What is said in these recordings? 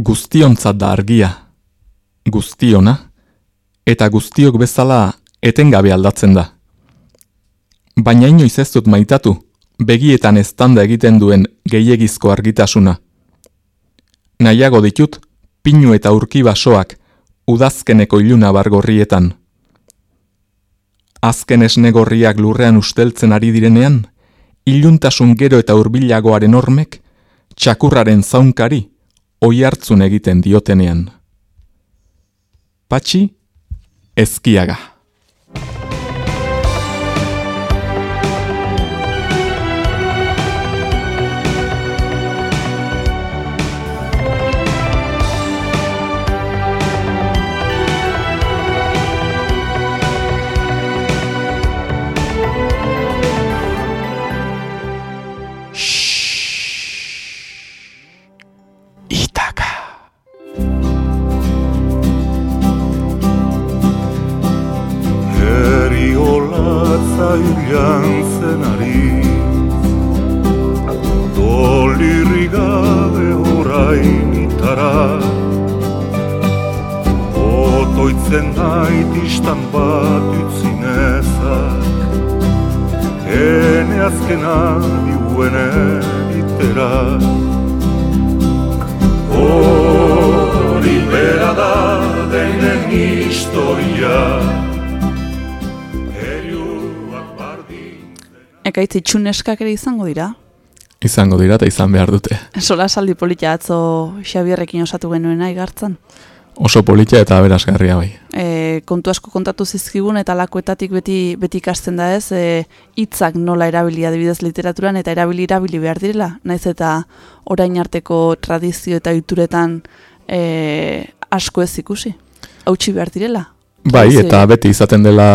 guztiontzat da argia, guztiona, eta guztiok bezala etengabe aldatzen da. Baina inoiz ez dut maitatu, begietan eztanda egiten duen gehiegizko argitasuna. Nahiago ditut, pinu eta urki basoak, udazkeneko iluna bargorrietan. Azken esnegorriak lurrean usteltzen ari direnean, iluntasun gero eta hurbilagoaren hormek, txakurraren zaunkari, oi hartzun egiten diotenean. Patxi, ezkiaga. Ekaitz itxuneskak ere izango dira? Izango dira eta izan behar dute. Sola saldi politia atzo Xabierrekin osatu genuen igartzen? Oso politia eta aberasgarria bai. E, kontu asko kontatu zizkigun eta lakoetatik beti beti ikasten da ez, e, hitzak nola erabili adibidez literaturan eta erabili erabili behar direla. Naiz eta orain arteko tradizio eta ituretan e, asko ez ikusi. Hautsi behar direla. Bai, eta beti izaten dela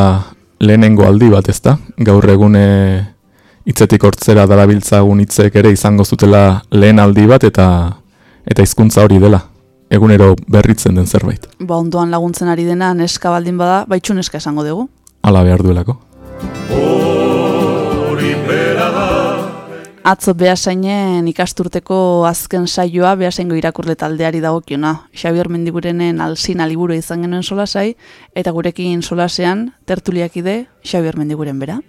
lehenengo aldi bat ezta. Gaur egune hitzetik hortzera darabiltzagun hitzek ere izango zutela lehen aldi bat eta eta hizkuntza hori dela egunero berritzen den zerbait. Ba ondoan laguntzen ari dena neska baldin bada, baitxu neska esango dugu. Hala behar duelako. Atzo behasainen ikasturteko azken saioa behasaingo irakurle taldeari dagokiona. Xabier Mendigurenen alzin aliburu izan genuen solasai, eta gurekin solasean tertuliakide Xabier Mendiguren bera.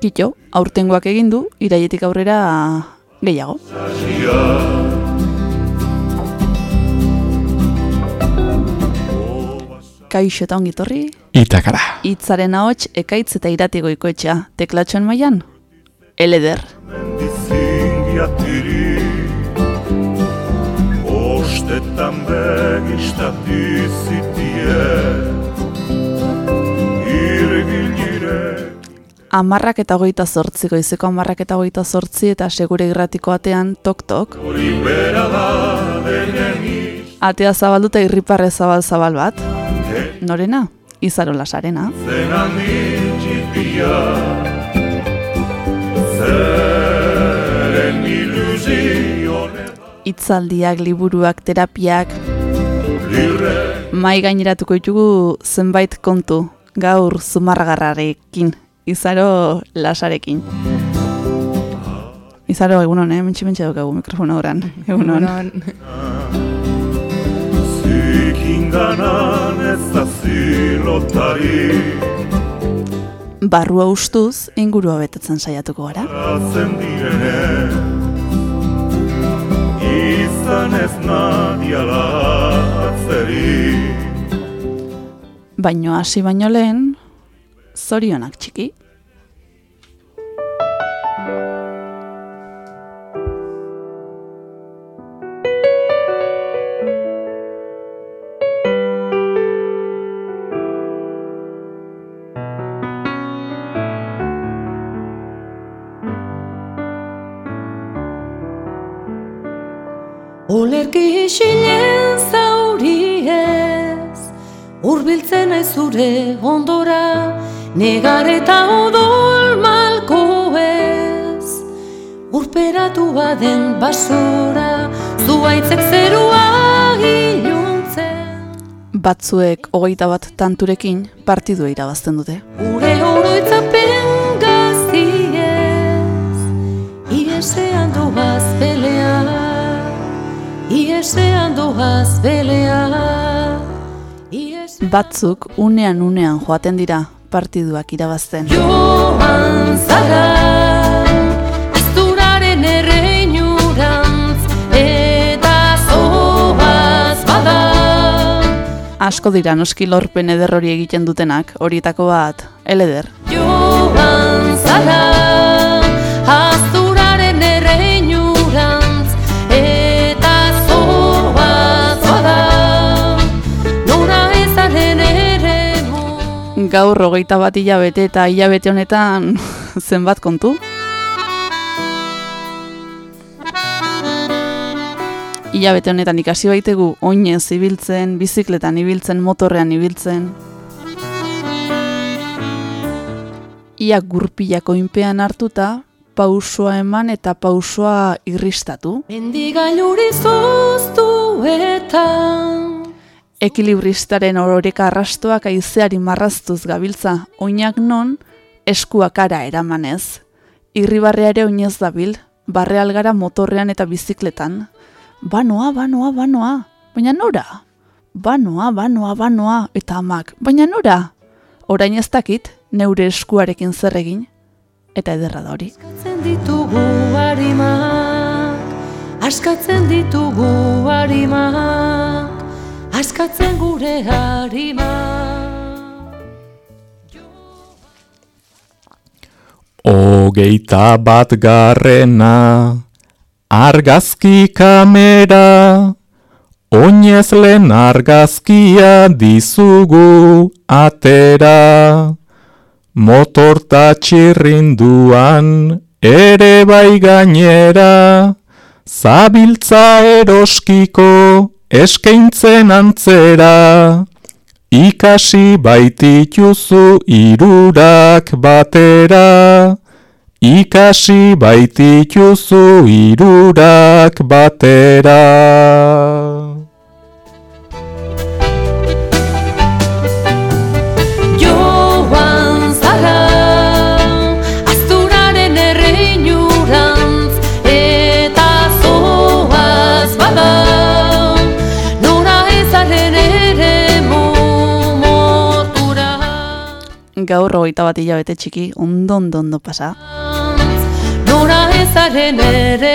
Kito, aurtengoak egin du, iraietik aurrera gehiago. Kaixo eta ongitorri. Itakara. Itzaren ahots ekaitz eta iratigo ikoetxea. Teklatxoen maian? Eleder. Ostetan Amarrak eta goita zortzi, goizeko amarrak eta goita zortzi eta segure irratiko atean tok-tok. Atea zabalduta irriparre zabal-zabal bat. Norena? Izaro lasarena. Itzaldiak, liburuak, terapiak. Mai gaineratuko ditugu zenbait kontu gaur zumarragarrarekin izaro lasarekin. Izaro, egun hon, eh? Mentxe, mentxe daukagu mikrofona oran. Egun hon. Barrua ustuz, ingurua betetzen saiatuko gara. Izan ez nadiala Baino hasi baino lehen, zorionak txiki. Olerki isilen zauri ez, urbiltzen ez zure ondora, negar eta odol malko ez urperatu baden basura zuaitzek zerua iluntzen. Batzuek hogeita bat tanturekin partidua irabazten dute. Ure oroitzapen gaztiez Iesean doaz belea Iesean doaz belea Batzuk unean unean joaten dira partiduak irabazten. Joan zara Azturaren erreinurantz Eta zoaz bada Asko dira noski lorpen eder hori egiten dutenak, horietako bat, eleder. Joan zara Gaur hogeita bat hilabete eta hilabete honetan zenbat kontu? Hilabete honetan ikasi baitegu oinez ibiltzen, bizikletan ibiltzen, motorrean ibiltzen. Ia gurpilako inpean hartuta, pausoa eman eta pausoa irristatu. Mendigailuri zoztu eta Ekilibristaren ororeka arrastoak aizeari marraztuz gabiltza, oinak non, eskuak ara eramanez. Irribarrea ere oinez dabil, barre algara motorrean eta bizikletan. Banoa, banoa, banoa, baina nora? Banoa, banoa, banoa, eta amak, baina nora? Orain ez dakit, neure eskuarekin zer egin, eta ederra da hori. Askatzen ditugu harimak Askatzen ditugu harimak Askatzen gure harimak Hogeita bat garrena, argazki kamera, oinez lehen argazkia dizugu atera. Motorta txirrinduan ere bai gainera, zabiltza eroskiko eskaintzen antzera. Ikasi baitituzu irurak batera, Ikasi baitituzu irurak batera. Gaur hogeita bat hilabete txiki, ondo ondo ondo pasa. Nora ezaren ere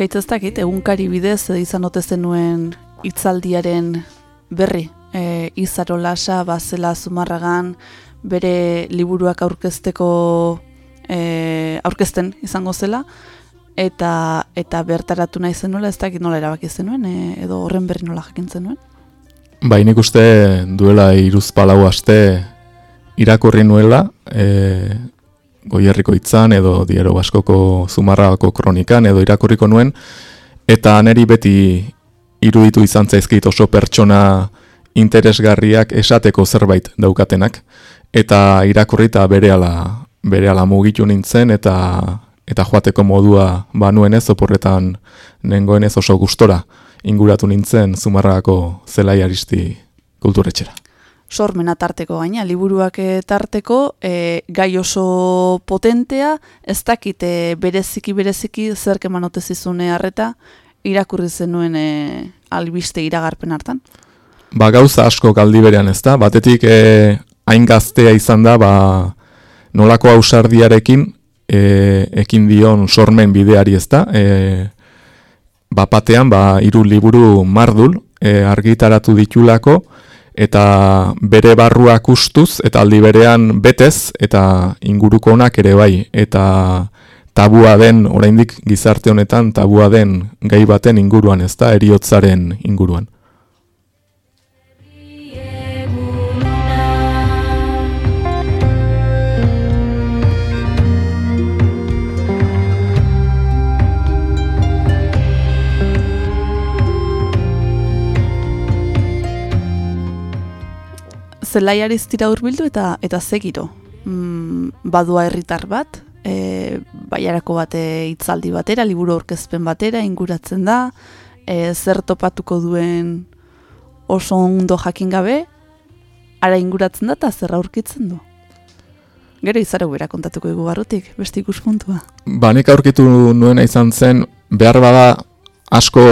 Ekaitz ez dakit, egunkari bidez eh, izan ote zenuen hitzaldiaren berri. E, Izaro Lasa, Bazela Zumarragan, bere liburuak aurkezteko e, aurkezten izango zela, eta eta bertaratu nahi zenuela, ez dakit nola erabaki zenuen, e, edo horren berri nola jakin zenuen. Bai, nik uste duela iruz palau aste irakurri nuela, e, goierriko itzan edo diero baskoko zumarrako kronikan edo irakurriko nuen, eta neri beti iruditu izan zaizkit oso pertsona interesgarriak esateko zerbait daukatenak, eta irakurri eta berehala berehala mugitu nintzen, eta eta joateko modua banuen ez, oporretan nengoen ez oso gustora inguratu nintzen Zumarragako zelai aristi kulturetxera. Sormena tarteko gaina, liburuak eh, tarteko, e, gai oso potentea, ez dakit e, bereziki bereziki zerk eman ote zizune harreta, irakurri zenuen e, albiste iragarpen hartan. Ba gauza asko galdi berean ez da, batetik e, hain gaztea izan da, ba, nolako ausardiarekin e, ekin dion sormen bideari ez da, e, bapatean ba, hiru liburu mardul e, argitaratu ditulako, eta bere barruak ustuz, eta aldi berean betez, eta inguruko onak ere bai, eta tabua den, oraindik gizarte honetan tabua den gai baten inguruan, ez da, eriotzaren inguruan. Zelaiari ztira urbildu eta eta zegiro. Mm, badua herritar bat, e, baiarako bate hitzaldi batera, liburu aurkezpen batera, inguratzen da, e, zer topatuko duen oso ondo jakin gabe, ara inguratzen da eta zer aurkitzen du. Gero izara bera kontatuko dugu barrutik, beste ikuspuntua. Ba, nik aurkitu nuena izan zen, behar bada asko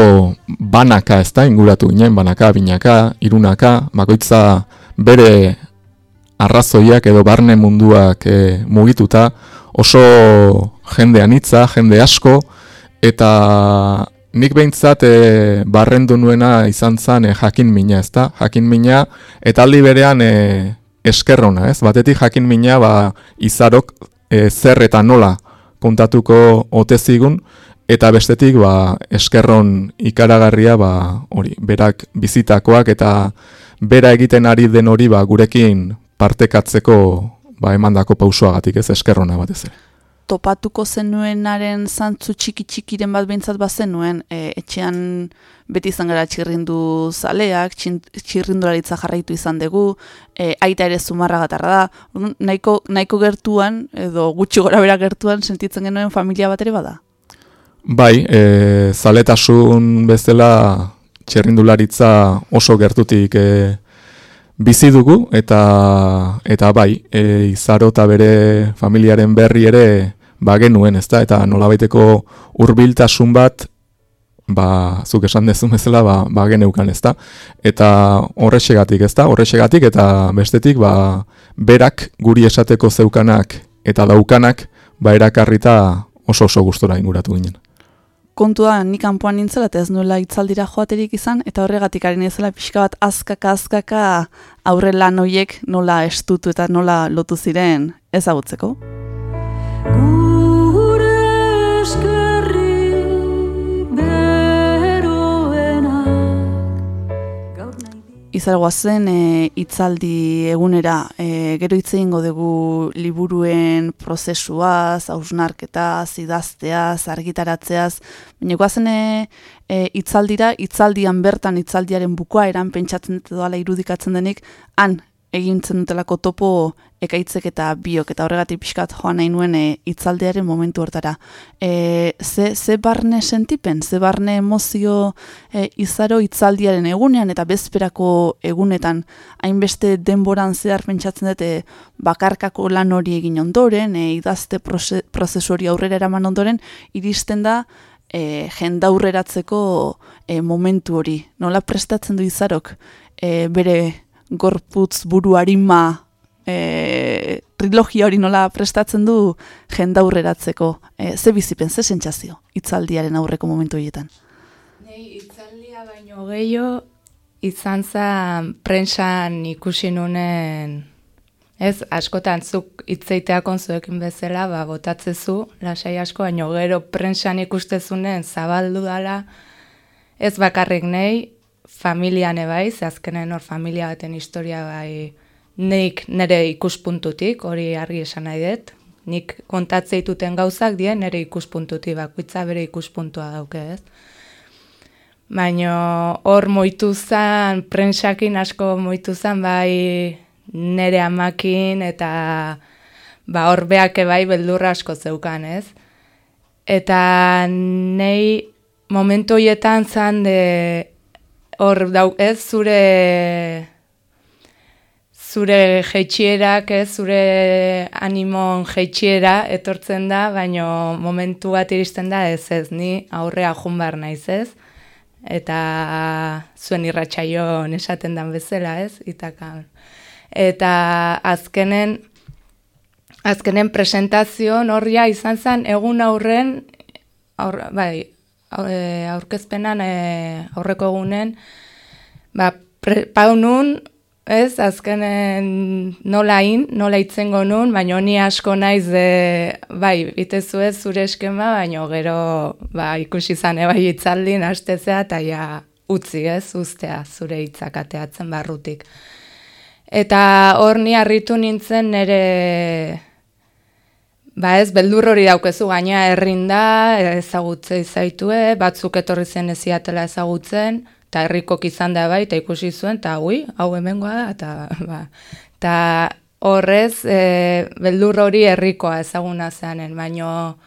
banaka ez da, inguratu ginen, banaka, binaka, irunaka, bakoitza bere arrazoiak edo barne munduak e, mugituta, oso jende anitza, jende asko, eta nik behintzat e, barrendu nuena izan zen e, jakin mina, ez da? Jakin mina, eta aldi berean e, eskerrona, ez? Batetik jakin mina, ba, izarok e, zer eta nola kontatuko otezigun, eta bestetik ba, eskerron ikaragarria ba, hori, berak bizitakoak eta bera egiten ari den hori ba, gurekin partekatzeko ba, emandako pausoagatik ez eskerrona batez ere. Topatuko zenuenaren zantzu txiki txikiren bat behintzat bazenuen, e, etxean beti izan gara txirrindu zaleak, txirrindularitza jarraitu izan dugu, e, aita ere zumarra gatarra da, nahiko, nahiko gertuan, edo gutxi gora bera gertuan, sentitzen genuen familia bat ere bada? Bai, e, zaletasun bezala txerrindularitza oso gertutik e, bizi dugu eta eta bai, e, izaro eta bere familiaren berri ere ba genuen, ezta? Eta nolabaiteko hurbiltasun bat ba, zuk esan dezu bezala ba, ba geneukan, ezta? Eta horrexegatik, ezta? Horrexegatik eta bestetik ba, berak guri esateko zeukanak eta daukanak ba erakarrita oso oso gustora inguratu ginen kontua nik kanpoan nintzela eta ez nuela itzaldira joaterik izan, eta horregatik ari nezela pixka bat azkaka azkaka aurre lan hoiek nola estutu eta nola lotu ziren ezagutzeko. izalgoa zen e, itzaldi egunera. E, gero hitz egingo dugu liburuen prozesuaz, hausnarketaz, idazteaz, argitaratzeaz, baina goazen e, e, itzaldira, itzaldian bertan itzaldiaren bukoa eran pentsatzen dut doala irudikatzen denik, han egintzen dutelako topo ekaitzek eta biok, eta horregatik pixkat joan nahi nuen e, itzaldearen momentu hortara. E, ze, ze barne sentipen, ze barne emozio e, izaro itzaldiaren egunean eta bezperako egunetan hainbeste denboran zehar pentsatzen dute bakarkako lan hori egin ondoren, e, idazte prozesu hori aurrera eraman ondoren, iristen da e, jendaurreratzeko e, momentu hori. Nola prestatzen du izarok e, bere gorputz buruarima e, trilogia hori nola prestatzen du jenda aurreratzeko. E, ze bizipen, ze sentsazio itzaldiaren aurreko momentu horietan? Nei, itzaldia baino gehiago izan zen prensan ikusi nunen Ez, askotan zuk itzeiteak onzuekin bezala, ba, botatzezu, lasai asko, baino gero prensan ikustezunen zabaldu dala, ez bakarrik nei, familiane bai, azkenen hor familia baten historia bai, Nik nire ikuspuntutik, hori argi esan nahi dut, nik kontatzeituten gauzak die nire ikuspuntutik, bakoitza bere ikuspuntua dauke ez. Baina hor moitu zen, prensakin asko moitu zen, bai nire amakin eta ba hor beak bai beldurra asko zeukan ez. Eta nei momentu hoietan zen de hor dau ez zure zure jeitxierak, ez, zure animon jeitxiera etortzen da, baino momentu bat iristen da ez ez, ni aurrea junbar naiz ez, eta zuen irratsaio esaten dan bezala ez, itaka. Eta azkenen, azkenen presentazio horria izan zen egun aurren, aur, bai, aurkezpenan aurreko egunen, ba, paunun, ez, azkenen nola in, nola itzengo nun, baina ni asko naiz de, bai, bitezu ez zure eskema, baina gero, ba, ikusi zane bai itzaldin, astezea, eta ja, utzi ez, ustea zure hitzak ateatzen barrutik. Eta hor ni harritu nintzen nire, ba ez, beldur hori daukezu gaina herrinda, ezagutze izaitue, batzuk etorri zen eziatela ezagutzen, eta herrikok izan da bai, eta ikusi zuen, eta hui, hau hemengoa da, eta ba, eta horrez, e, beldur hori herrikoa ezaguna zeanen, baino,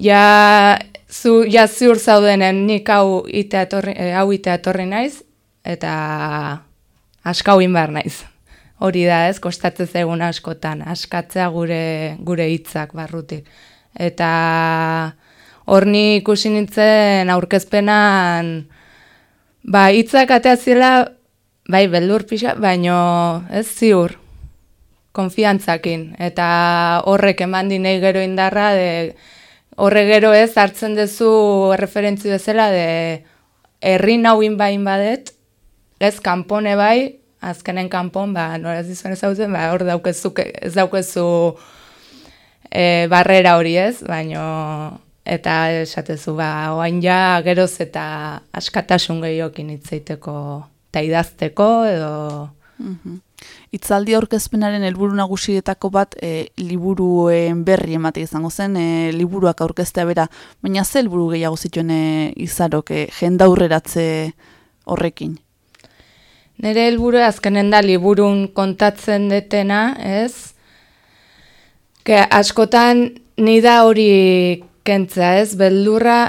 ja, zu, ja ziur zaudenen nik hau ite atorri, e, hau ite atorri naiz, eta askau inbar naiz. Hori da ez, kostatzen egun askotan, askatzea gure gure hitzak barrutik. Eta horni ikusi nintzen aurkezpenan, Ba, hitzak atea bai, beldur pixa, baino ez ziur, konfiantzakin. Eta horrek eman dinei gero indarra, de, horre gero ez hartzen duzu referentzi bezala, de herri nauin bain badet, ez kanpone bai, azkenen kanpon, ba, nora ez dizuen ez ba, hor daukezu, ez daukezu e, barrera hori ez, baino eta esatezu ba oain ja geroz eta askatasun gehiokin hitzeiteko eta idazteko edo mm Itzaldi aurkezpenaren helburu nagusietako bat e, liburuen berri emate izango zen, e, liburuak aurkeztea bera, baina ze helburu gehiago zituen e, izarok e, jendaurreratze horrekin? Nere helburu azkenen da liburun kontatzen detena, ez? Ke askotan ni da hori kentzea ez, beldurra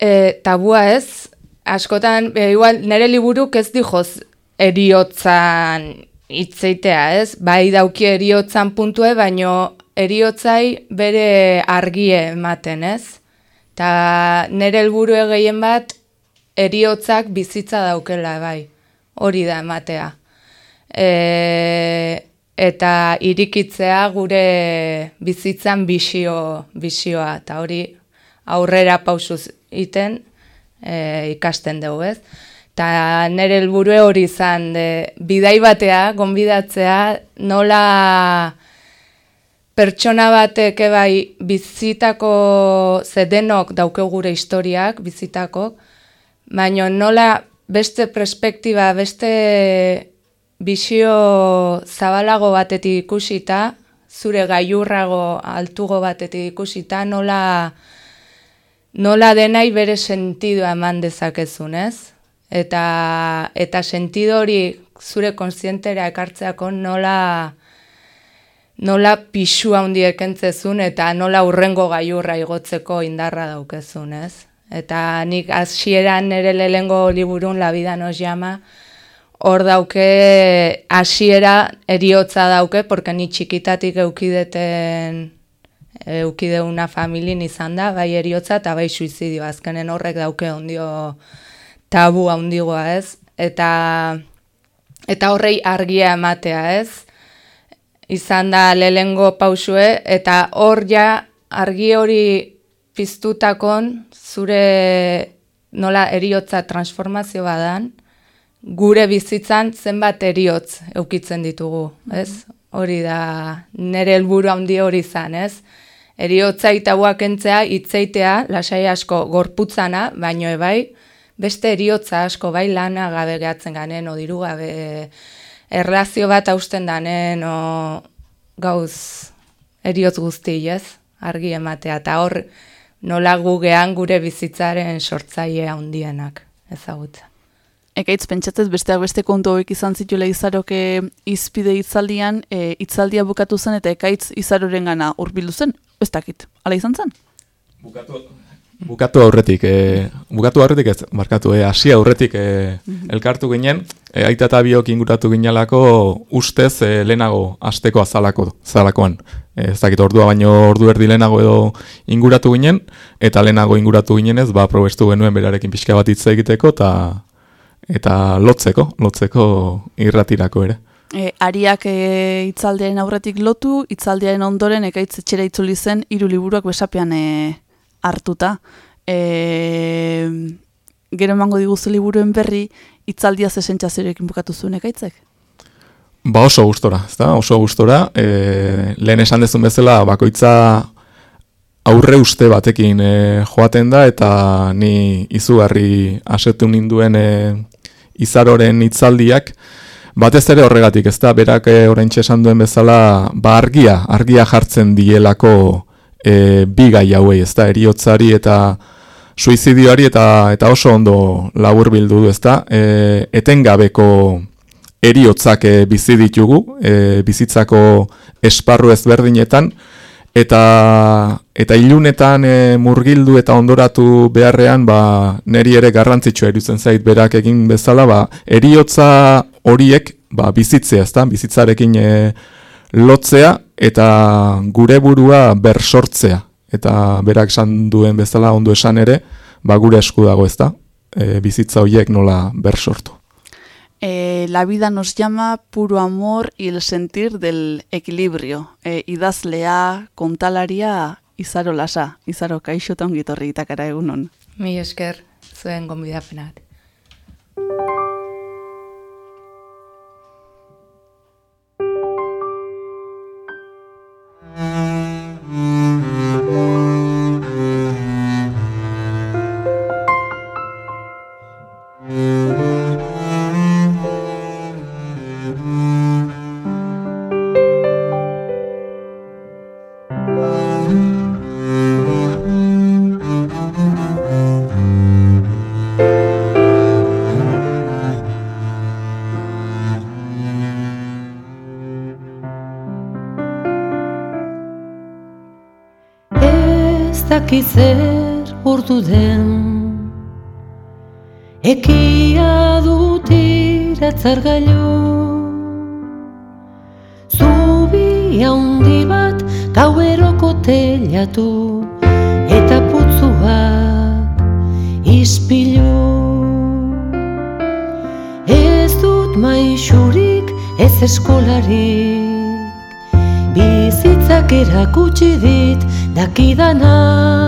e, tabua ez, askotan, e, igual, nire liburuk ez dijoz eriotzan itzeitea ez, bai dauki eriotzan puntue, baino eriotzai bere argie ematen ez, eta nire helburu gehien bat eriotzak bizitza daukela bai, hori da ematea. E, eta irikitzea gure bizitzan bisio, bisioa, eta hori aurrera pausuz iten e, ikasten dugu, ez? Eta nire helburu hori izan, de, bidai batea, gonbidatzea, nola pertsona batek ebai bizitako zedenok dauke gure historiak, bizitako, baina nola beste perspektiba, beste bisio zabalago batetik ikusita, zure gaiurrago altugo batetik ikusita, nola, nola denai bere sentidua eman dezakezun, ez? Eta, eta sentido hori zure konsientera ekartzeako nola nola pisua handi ekentzezun eta nola urrengo gaiurra igotzeko indarra daukezun, ez? Eta nik hasieran ere lehengo liburun La vida nos llama, hor dauke hasiera eriotza dauke, porque ni txikitatik eukideten eukideuna familin izan da, bai eriotza eta bai suizidio, azkenen horrek dauke ondio tabu handigoa ez, eta eta horrei argia ematea ez, izan da lehengo pausue, eta hor ja argi hori piztutakon zure nola eriotza transformazio badan, gure bizitzan zenbat eriotz eukitzen ditugu, ez? Hori da nere helburu handi hori izan, ez? Eriotza itabuak entzea, itzeitea, lasai asko gorputzana, baino ebai, beste eriotza asko bai lana gabe gehatzen ganen, o diru gabe erlazio bat hausten danen, o gauz eriotz guzti, ez? Argi ematea, eta hor nola gugean gure bizitzaren sortzaile handienak ezagutza. Ekaitz pentsatzez besteak beste kontu hauek izan zituela izaroke izpide itzaldian, e, itzaldia bukatu zen eta ekaitz izaroren gana urbildu zen, ez dakit, ala izan zen? Bukatu, bukatu aurretik, e, bukatu aurretik ez, markatu, e, hasi aurretik e, mhm. elkartu ginen, e, aita eta biok inguratu ginalako ustez e, lehenago asteko azalako, zalakoan. E, ez dakit ordua baino ordu erdi lehenago edo inguratu ginen, eta lehenago inguratu ginen ez, ba, probestu genuen berarekin pixka bat hitz egiteko, eta eta lotzeko, lotzeko irratirako ere. E, ariak e, itzaldearen aurretik lotu, itzaldearen ondoren ekaitz etxera itzuli zen hiru liburuak besapean e, hartuta. E, gero emango diguzu liburuen berri, itzaldia ze sentsazioekin bukatu zuen ekaitzek? Ba oso gustora, ezta? Oso gustora. E, lehen esan dezun bezala bakoitza aurre uste batekin e, joaten da eta ni izugarri asetu ninduen e, izaroren hitzaldiak batez ere horregatik, ezta? Berak e, oraintxe esan duen bezala, ba argia, argia jartzen dielako e, bi gai hauei, ezta? Eriotzari eta suizidioari eta eta oso ondo laburbildu du, ezta? E, etengabeko eriotzak e, bizi ditugu, e, bizitzako esparru ezberdinetan, eta eta ilunetan e, murgildu eta ondoratu beharrean ba neri ere garrantzitsua irutzen zait berak egin bezala ba eriotza horiek ba bizitzea ezta? Bizitzarekin e, lotzea eta gure burua bersortzea. Eta berak esan duen bezala ondo esan ere ba gure esku dago ezta? E, bizitza horiek nola bersortu Eh, la vida nos llama puro amor y el sentir del equilibrio. Eh, idazlea, kontalaria, izaro lasa. Izaro, kaixo eta ongitorri itakara egunon. Mi esker, zuen gonbidapenak. Zer urdu den. Ekia dut iratzar gailu Zubi handi bat gaueroko telatu Eta putzuak ispilu. Ez dut maixurik ez eskolarik. Bizitzak erakutsi dit dakidana. Zabor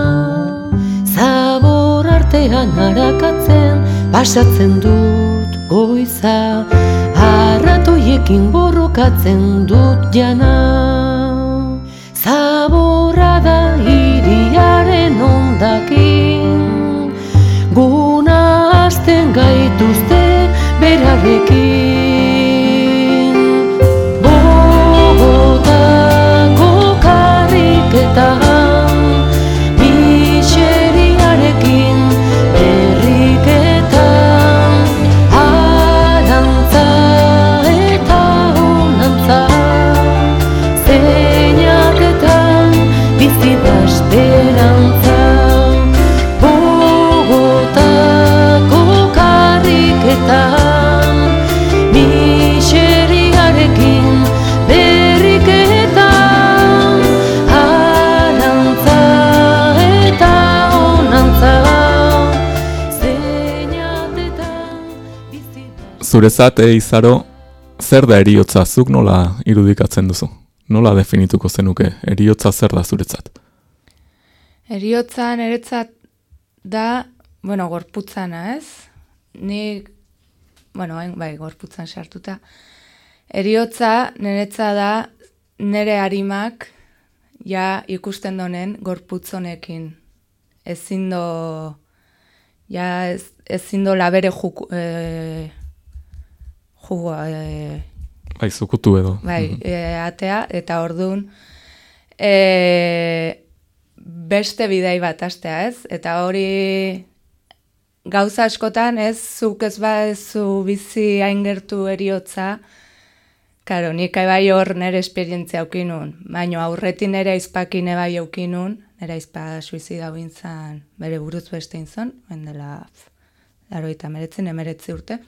artean harakatzen pasatzen dut goiza Arratoiekin borrokatzen dut jana. Zaborra da Zurezat e, izaro zer da eriotza zuk nola irudikatzen duzu? Nola definituko zenuke eriotza zer da zuretzat? Eriotza niretzat da, bueno, gorputzana, ez? Nik, bueno, hain, bai, gorputzan sartuta. Eriotza niretza da nere harimak ja ikusten donen gorputz honekin. Ezin do, ja ez, ezin do labere juku, e, jugua, e, Bai, zukutu edo. bai, Mhm. e, atea, eta ordun e, beste bidei bat astea, ez? Eta hori gauza askotan, ez, zuk ez ba ez zu bizi hain gertu eriotza, Karo, nik bai hor nire esperientzia aukinun, baina aurretin nire aizpakin bai aukinun, nire aizpa suizida bintzan bere buruz beste inzon, dela laroita meretzen, emeretzi urte.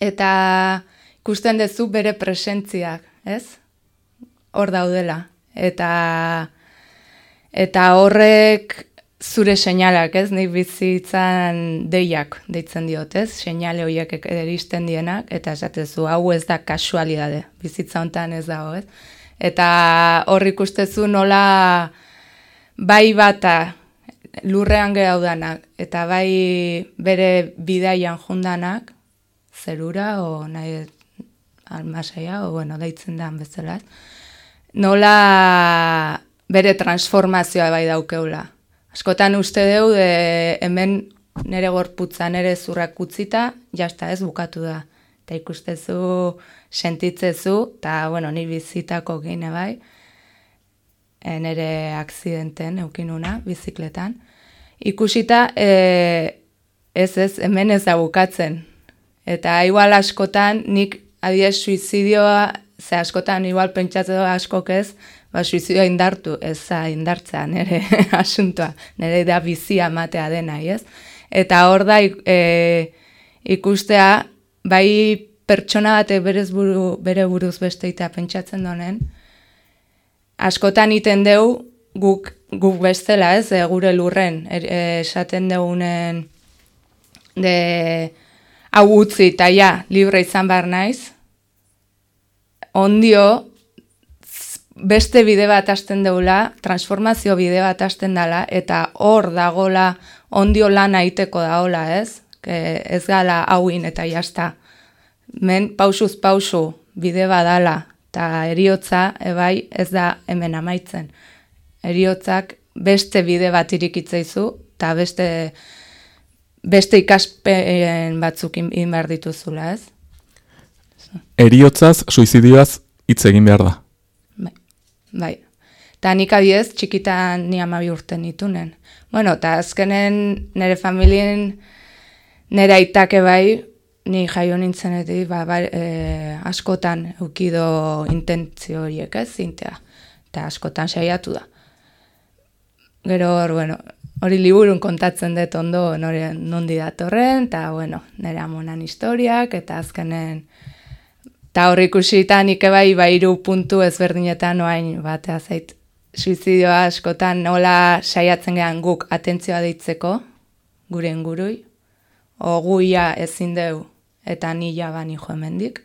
Eta ikusten duzu bere presentziak, ez? Hor daudela. Eta eta horrek zure seinalak, ez? Nik bizitzan deiak deitzen diot, ez? Seinale horiek eristen dienak, eta esatezu, hau ez da kasualidade, bizitza hontan ez dago, ez? Eta hor ikustezu nola bai bata lurrean gehaudanak, eta bai bere bidaian jundanak, zerura, o nahi almasaia, o bueno, deitzen da bezala. Nola bere transformazioa bai daukeula. Askotan uste deu, de, hemen nere gorputza, nere zurrak utzita, jasta ez bukatu da. Eta ikustezu, sentitzezu, eta, bueno, ni bizitako gine bai, e, nere akzidenten eukinuna, bizikletan. Ikusita, e, ez ez, hemen ez da bukatzen. Eta igual askotan, nik adiez suizidioa, ze askotan igual pentsatzen askok ez, ba, suizidioa indartu, ez za indartzea nire asuntoa, nire da bizia matea dena, ez? Eta hor da e, ikustea, bai pertsona bate berez buru, bere buruz besteita pentsatzen donen, askotan iten deu guk, guk bestela, ez, e, gure lurren, er, e, esaten de, hau utzi, eta ja, libre izan behar naiz, ondio, beste bide bat hasten deula, transformazio bide bat hasten dela, eta hor dagola ondio lan aiteko daola, ez? Que ez gala hauin eta jasta. Men pausuz pausu bide badala, eta eriotza, ebai, ez da hemen amaitzen. Eriotzak beste bide bat irikitzeizu, eta beste, beste ikaspen batzuk inbar dituzula, ez? Eriotzaz, suizidioaz, hitz egin behar da. Bai. Ta nik adiez, txikitan ni amabi urten nitunen. Bueno, eta azkenen nire familien nire aitake bai, ni jaio nintzenetik, ba, ba, e, askotan eukido intentzio horiek ez, zintea. Eta askotan saiatu da. Gero bueno, hori liburun kontatzen dut ondo nore nondi datorren, eta, bueno, nire amonan historiak, eta azkenen... Eta hor ikusita nik ebai bairu puntu ezberdinetan oain batea zait. Suizidioa askotan nola saiatzen gehan guk atentzioa deitzeko, gure ingurui, o guia ezin deu eta nila bani jo hemendik.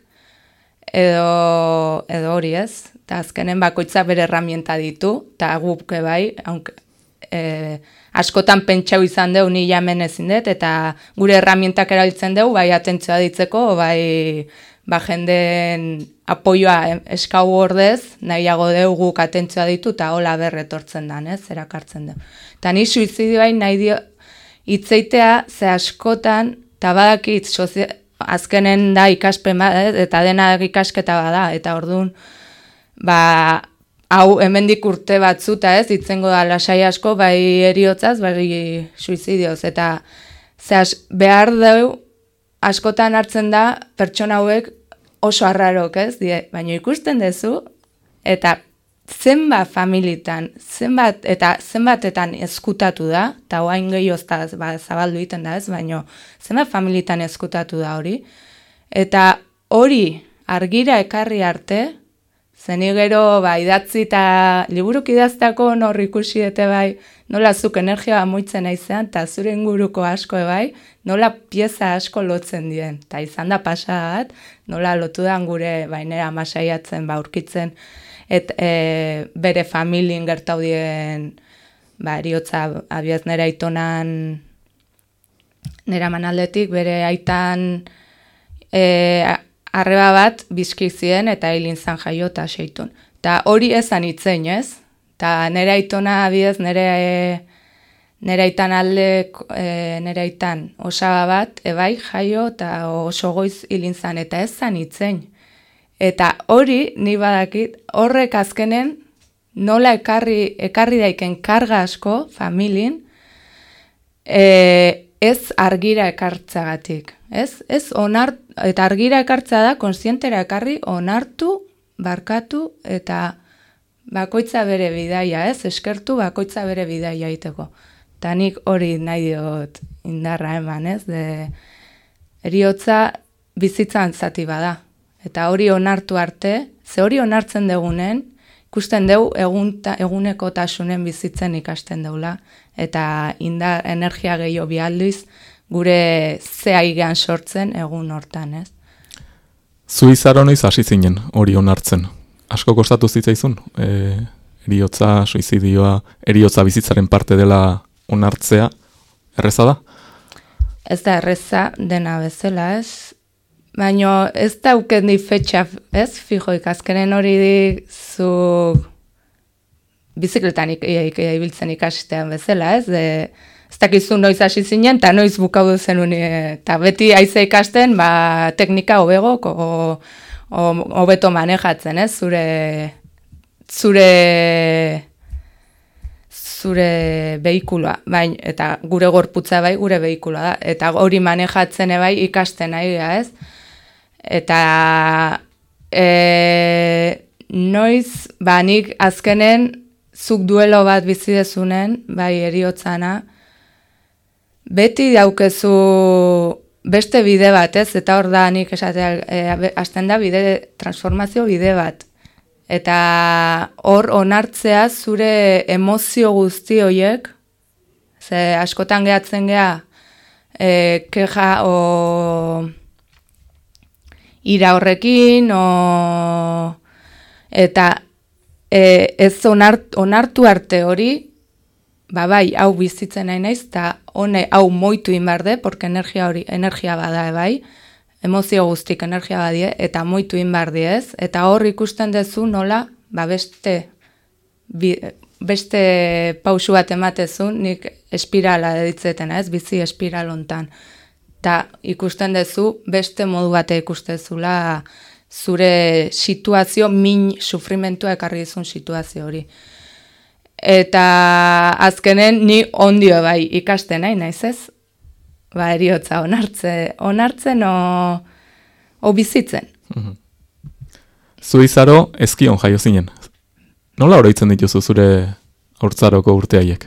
Edo, edo hori ez, eta azkenen bakoitza bere herramienta ditu, eta guk bai, aunque, e, askotan pentsau izan deu nila hemen ezin dut, eta gure herramientak erabiltzen deu, bai atentzioa ditzeko, bai ba, jenden apoioa eskau ordez, nahiago dugu atentzioa ditu, eta hola berretortzen da, ez, erakartzen du. Eta ni suizidioa nahi dio, itzeitea, ze askotan, eta badakit, azkenen da ikaspen bat, eta dena ikasketa bada, eta orduan, ba, hau hemendik urte batzuta ez, itzengo da lasai asko, bai eriotzaz, bai suizidioz, eta ze behar dugu, askotan hartzen da pertsona hauek oso arrarok, ez? Die, baina ikusten duzu? Eta zenbat familitan, zenbat eta zenbatetan eskutatu da, eta oain gehiozta ba, zabaldu egiten da ez, baina zenbat familitan eskutatu da hori, eta hori argira ekarri arte, Zeni gero, ba, idatzi eta liburuk idaztako nor ikusi ete bai, nola zuk energia amuitzen aizean, eta zure inguruko asko bai, nola pieza asko lotzen dien. Ta izan da pasadat, nola lotu dan gure bainera masaiatzen, ba, urkitzen, et e, bere familien gertau dien, ba, eriotza, abiaz nera itonan, nera manaldetik, bere aitan, e, arreba bat bizkizien eta hilin zan jaio eta seitun. Ta hori ezan itzen, ez? Ta nere aitona abiez, nere, nere aitan alde, e, nere aitan osaba bat, ebai jaio eta oso goiz hilin zan, eta ezan itzen. Eta hori, ni badakit, horrek azkenen nola ekarri, ekarri daiken karga asko, familin, e, ez argira ekartzagatik. Ez, ez onart, eta argira ekartza da, konsientera ekarri, onartu, barkatu, eta bakoitza bere bidaia, ez, eskertu bakoitza bere bidaia iteko. Eta nik hori nahi diot indarra eman, ez, de eriotza bizitzan zati bada. Eta hori onartu arte, ze hori onartzen degunen, ikusten dugu egunta, eguneko tasunen bizitzen ikasten deula, eta indar, energia gehiago bialduiz, gure zea sortzen egun hortan, ez? Zuizaro noiz hasi zinen hori onartzen. Asko kostatu zitzaizun, e, eriotza, suizidioa, eriotza bizitzaren parte dela onartzea erreza da? Ez da erreza dena bezala, ez? Baina ez da uken di fetxa, ez? Fijoik, azkenen hori zu bizikletan ik, ik, ibiltzen ikastean bezala, ez? De, ez dakizu noiz hasi zinen, eta noiz bukau zenun, eta beti aize ikasten, ba, teknika hobegok, o, o, hobeto manejatzen, ez? Zure, zure, zure behikuloa, bain, eta gure gorputza bai, gure behikuloa da, eta hori manejatzen bai ikasten nahi ez? Eta e, noiz, ba, nik azkenen zuk duelo bat bizi dezunen, bai eriotzana, beti daukezu beste bide bat, ez? Eta hor da nik esatea, e, hasten da bide, transformazio bide bat. Eta hor onartzea zure emozio guzti horiek, ze askotan gehatzen geha, e, keja o ira horrekin, o, eta e, ez onart, onartu arte hori, ba bai, hau bizitzen nahi naiz, eta hau moitu inbarde, porque energia hori, energia bada bai, emozio guztik energia badie, eta moitu inbardi ez, eta hor ikusten duzu nola, ba beste, bi, beste pausu bat ematezun, nik espirala ditzeten ez, bizi espiral hontan. Ta ikusten duzu beste modu bate ikustezula zure situazio min sufrimentua ekarri dizun situazio hori. Eta azkenen ni ondio bai ikasten nahi naiz ez? Ba eriotza onartze, onartzen o, o bizitzen. Mhm. Zuizaro eskion jaio zinen. Nola oroitzen dituzu zure haurtzaroko urte haiek?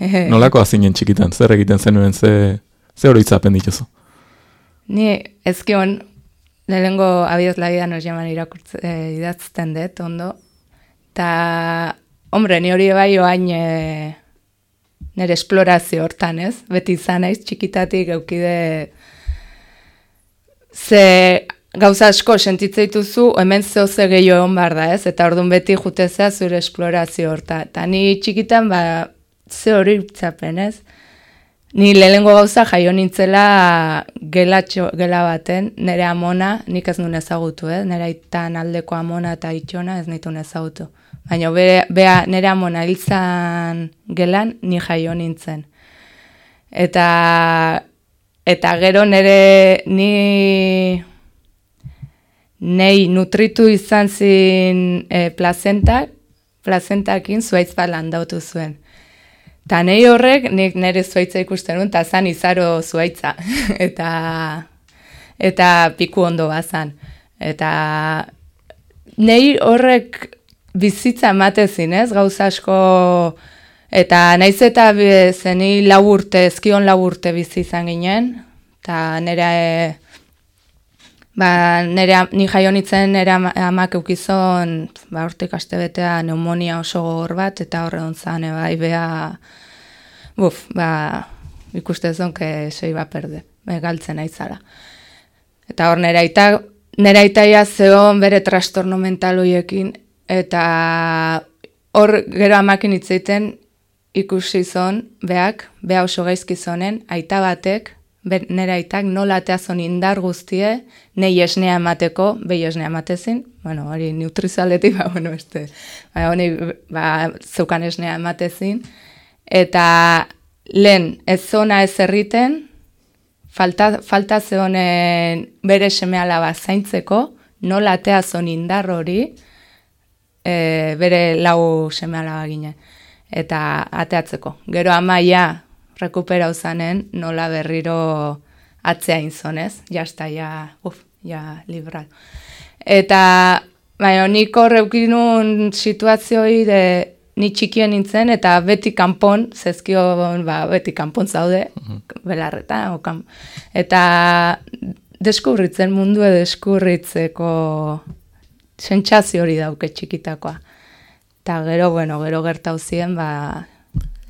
Nolako azinen txikitan, zer egiten zenuen, ze, ze oroitzapen dituzu? Ni ezkion lehengo abiaz lagia nos jaman irakurtz, e, idatzten dut, ondo. Ta, hombre, ni hori bai oain e, nire esplorazio hortan, ez? Beti izan naiz txikitatik eukide ze gauza asko sentitzei hemen zeo ze gehiago egon bar da, ez? Eta orduan beti jutezea zure esplorazio horta. Ta ni txikitan, ba, ze hori utzapen, ez? Ni lehengo gauza jaio nintzela gelatxo, gela baten, nire amona, nik ez nuen ezagutu, eh? nire aitan aldeko amona eta itxona ez nitu ezagutu. Baina bea, nire amona hilzan gelan, ni jaio nintzen. Eta, eta gero nire, ni nei nutritu izan zin e, plazentak, plazentakin zuaitz balan dautu zuen. Ta nei horrek nik nere zuaitza ikusten dut, eta zan izaro zuaitza. eta eta piku ondo bazan. Eta nei horrek bizitza emate zinez, gauza asko eta naiz eta zeni laburte, ezkion laburte bizi izan ginen, eta nera Ba, nire, ni jaio nitzen nire amak eukizon, ba, urtik aste betea neumonia oso gogor bat, eta horre ontzane, bai, bea, buf, ba, ikuste zonke soi bat perde, be, galtzen aizala. Eta hor nire aita, nire aitaia zeon bere trastorno mental hoiekin, eta hor gero amakin itzeiten ikusi zon, beak, bea oso gaizki zonen, aita batek, nera itak nola ateazon indar guztie, nei esnea emateko, behi esnea ematezin, bueno, hori nutrizaletik, ba, bueno, este, ba, honi, ba, zeukan esnea ematezin, eta lehen ez zona ez erriten, falta, falta zehonen bere seme alaba zaintzeko, nola ateazon indar hori, e, bere lau seme alaba gine, eta ateatzeko. Gero amaia, rekupera uzanen, nola berriro atzea inzonez, jazta, ja, uf, ja, libral. Eta, baina, nik horreukinun situazioi de ni txikien nintzen, eta beti kanpon, zezkio, ba, beti kanpon zaude, mhm. belarreta, okan. eta deskubritzen mundu deskubritzeko sentsazio hori dauke txikitakoa. Eta gero, bueno, gero gertau ziren, ba,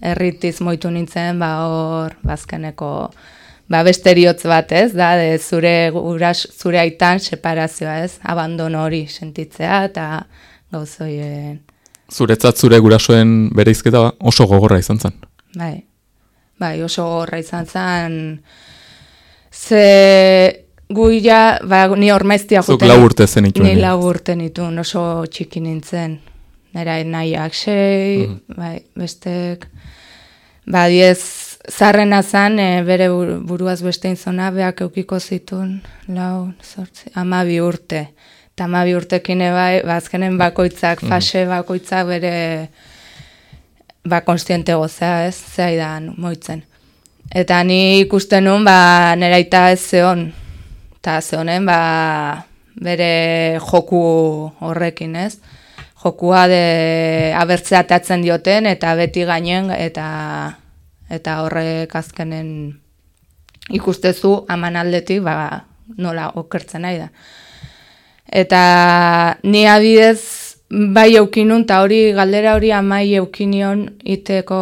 erritiz moitu nintzen, ba hor, bazkeneko, ba besteriotz bat ez, da, de zure, uras, zure aitan separazioa ez, abandono hori sentitzea, eta gauzoien. Zuretzat zure gurasoen bereizketa oso gogorra izan zen. Bai, bai, oso gorra izan zen, ze guia, ba, ni ormaiztia Zuk juten- lau urte zenituen, Ni ja. lau urte nituen, oso txiki nintzen. Nera nahiak sei, Mhm. bai, bestek, ba, diez, zarrena zan, e, bere bur- buruaz beste inzona, beak eukiko zituen, lau, sortzi, amabi urte. Eta amabi urtekin bai, ba, azkenen bakoitzak, fase bakoitzak bere, ba, konstiente gozea, ez, zaidan, moitzen. Eta ni ikusten nun, ba, nera aita ez zeon, eta zehonen, ba, bere joku horrekin, ez? Jokua de abertzea atatzen dioten, eta beti gainen, eta eta horrek azkenen ikustezu aman aldetik, ba, nola okertzen nahi da. Eta ni adidez bai eukinun, eta hori galdera hori amai eukinion iteko,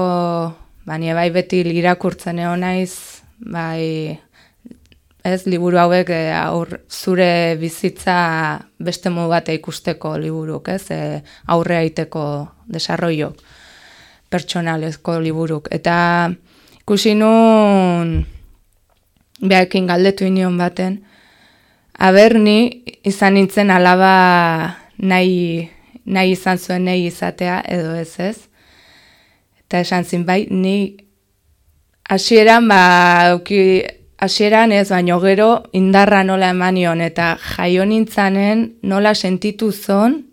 ba, ni bai beti irakurtzen egon naiz, bai, ez liburu hauek e, aur, zure bizitza beste modu bate ikusteko liburuk, ez? E, aurrea iteko desarrollo pertsonalezko liburuk. Eta ikusi nun behakin galdetu inion baten, aber ni izan nintzen alaba nahi, nahi izan zuen nahi izatea edo ez ez. Eta esan zin bai, ni hasieran ba, auki, hasieran ez, baino gero indarra nola emanion eta jaio nintzanen nola sentitu zon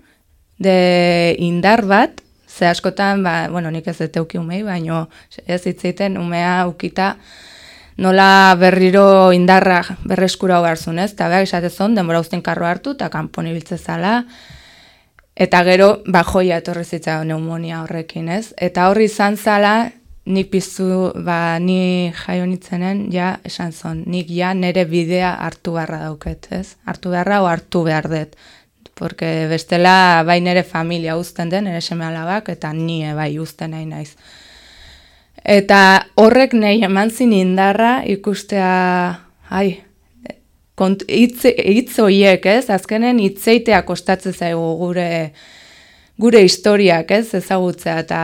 de indar bat, ze askotan, ba, bueno, nik ez dut euki umei, baino ez hitzeiten umea ukita nola berriro indarra berreskura garzun, ez? Eta behar esatezon, denbora uzten karro hartu, eta kanpon ibiltze zala, eta gero, ba, joia etorri zitza pneumonia horrekin, ez? Eta horri izan zala, nik piztu, ba, ni jaio nitzenen, ja, esan zon, nik ja nere bidea hartu beharra dauket, ez? Hartu beharra o hartu behar dut. Porque bestela bai nere familia uzten den, nere seme alabak, eta ni bai uzten nahi naiz. Eta horrek nahi eman zin indarra ikustea, ai, kont, hitz, hitz hoiek, ez? Azkenen hitzeitea kostatzen zaigu gure gure historiak, ez? Ezagutzea eta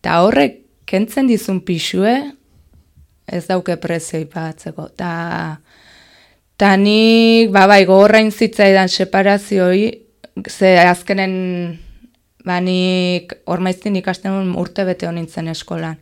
eta horrek kentzen dizun pixue ez dauke prezio ipatzeko. Ta ta nik ba bai gogorrain zitzaidan separazioi ze azkenen ba nik ormaiztin ikasten urte bete honintzen eskolan.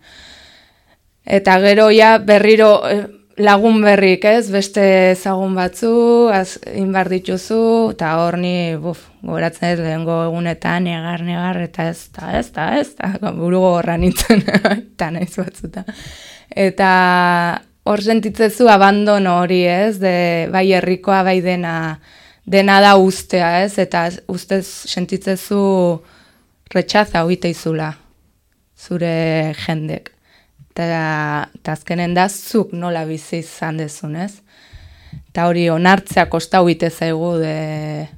Eta gero ja berriro eh, lagun berrik, ez? Beste ezagun batzu, az, inbar dituzu, eta hor ni, buf, goratzen ez lehengo egunetan, negar, negar, eta ez, eta ez, eta ez, eta buru gogorra nintzen, eta naiz batzuta. Eta hor sentitzezu abandono hori, ez? De, bai herrikoa, bai dena, dena da ustea, ez? Eta ustez sentitzezu retxaza hoite izula, zure jendek. Eta, azkenen da, zuk nola bizi izan dezun, ez? Eta hori onartzea kostau ite zaigu de,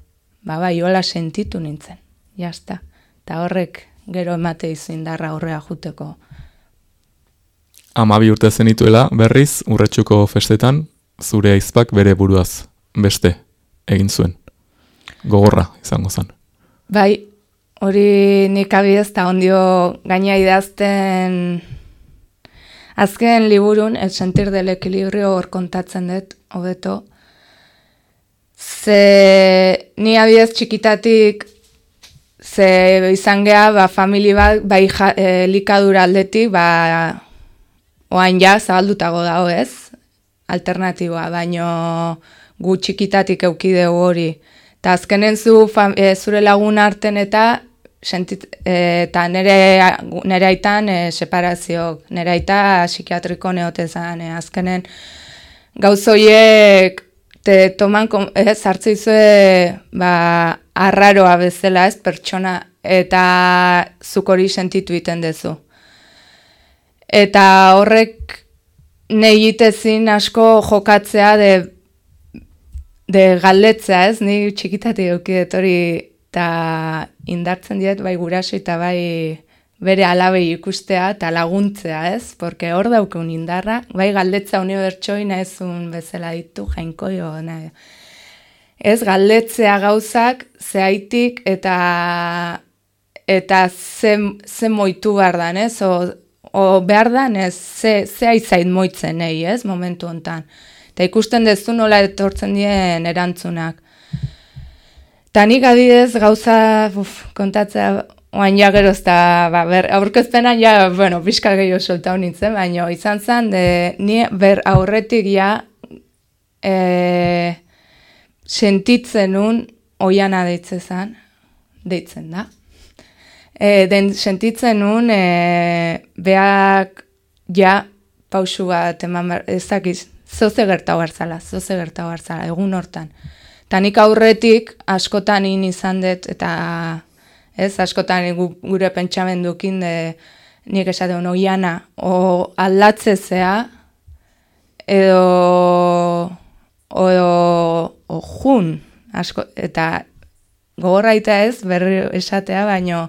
ba, bai, hola sentitu nintzen, jazta. Eta horrek gero emate izu indarra horrea juteko. Amabi urte zenituela, berriz, urretxuko festetan, zure aizpak bere buruaz beste egin zuen. Gogorra izango zen. Bai, hori nik abidez eta ondio gaina idazten azken liburun, el sentir del equilibrio hor kontatzen dut, hobeto. Ze ni abidez txikitatik ze izan geha, ba, famili bat, bai e, likadura aldetik, ba, oain ja, zabaldutago dago ez, alternatiboa, baino gu txikitatik eukideu hori. Eta azkenen zu fam, e, zure lagun arten eta sentit, e, eta nere, nere aitan e, separazio, nere aita psikiatriko neotezan, e, azkenen gauzoiek te toman, ez, hartzizue, ba, arraroa bezala, ez, pertsona, eta zuk hori sentitu iten dezu. Eta horrek nahi itezin asko jokatzea de, de galdetzea, ez? Ni txikitatik eukidet hori eta indartzen diet bai guraso eta bai bere alabei ikustea eta laguntzea, ez? Porque hor daukun indarra, bai galdetza unibertsoi nahezun bezala ditu jainkoio, nahi. Ez galdetzea gauzak zehaitik eta eta ze, ze moitu behar dan, ez? O, o behar da, ez, ze, ze aizain moitzen nahi, ez, momentu hontan. Eta ikusten dezu nola etortzen dien erantzunak. Eta nik adidez gauza uf, kontatzea, oain ja geroz, eta ba, ber, aurkezpenan ja, bueno, pixka gehiago soltau nintzen, baina izan zen, de, ni ber aurretik ja, e, sentitzen nun, oiana deitzen zen, deitzen da. E, den sentitzen nun, e, beak ja pausu bat eman behar, ez dakiz, zoze gertau hartzala, zoze gertau hartzala, egun hortan. Ta nik aurretik askotan in izan dut, eta ez, askotan gu- gure pentsamendukin de, nik esaten oiana, o aldatzezea, edo, o, o jun, asko, eta gogorraita ez, berri esatea, baino,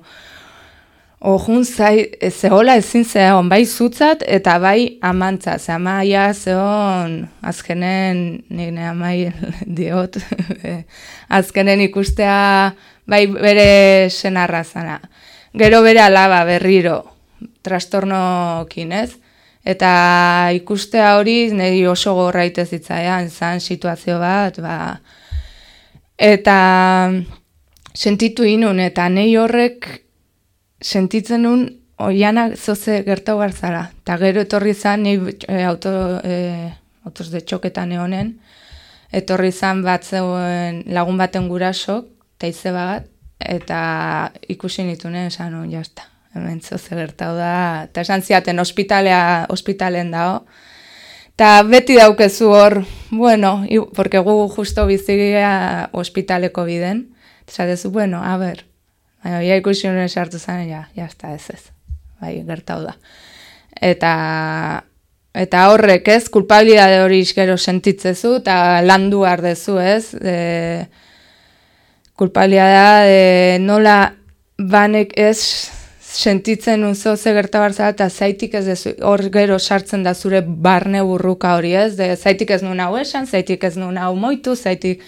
o jun zai, zehola ezin zehon, bai zutzat eta bai amantza, ze amaia zehon, azkenen, nik ne amai diot, azkenen ikustea, bai bere senarra zana. Gero bere alaba berriro, trastornokin, ez? Eta ikustea hori niri oso gorraite zitzaian, zan situazio bat, ba, eta sentitu inun, eta nei horrek sentitzen nun oiana zoze gertau zara. Eta gero etorri zan, ni e, auto, e, autos de txoketan egonen, etorri zan bat zegoen lagun baten gurasok, eta izeba bat, eta ikusi nitunen esan nun, jazta, hemen zoze gertau da, eta esan ziaten ospitalea, ospitalen dago, Eta beti daukezu hor, bueno, i, porque gu justo bizigia ospitaleko biden, esatezu, bueno, a ber, baina ja ikusi nuen sartu zen, ja, ja, esta ez ez, bai, gertau da. Eta, eta horrek ez, kulpabilidade hori iskero sentitzezu, eta landu behar dezu ez, e, kulpabilidadea de nola banek ez sentitzen unzo ze gerta zara, eta zaitik ez dezu, hor gero sartzen da zure barne burruka hori ez, de zaitik ez nuen hau esan, zaitik ez nuen hau moitu, zaitik,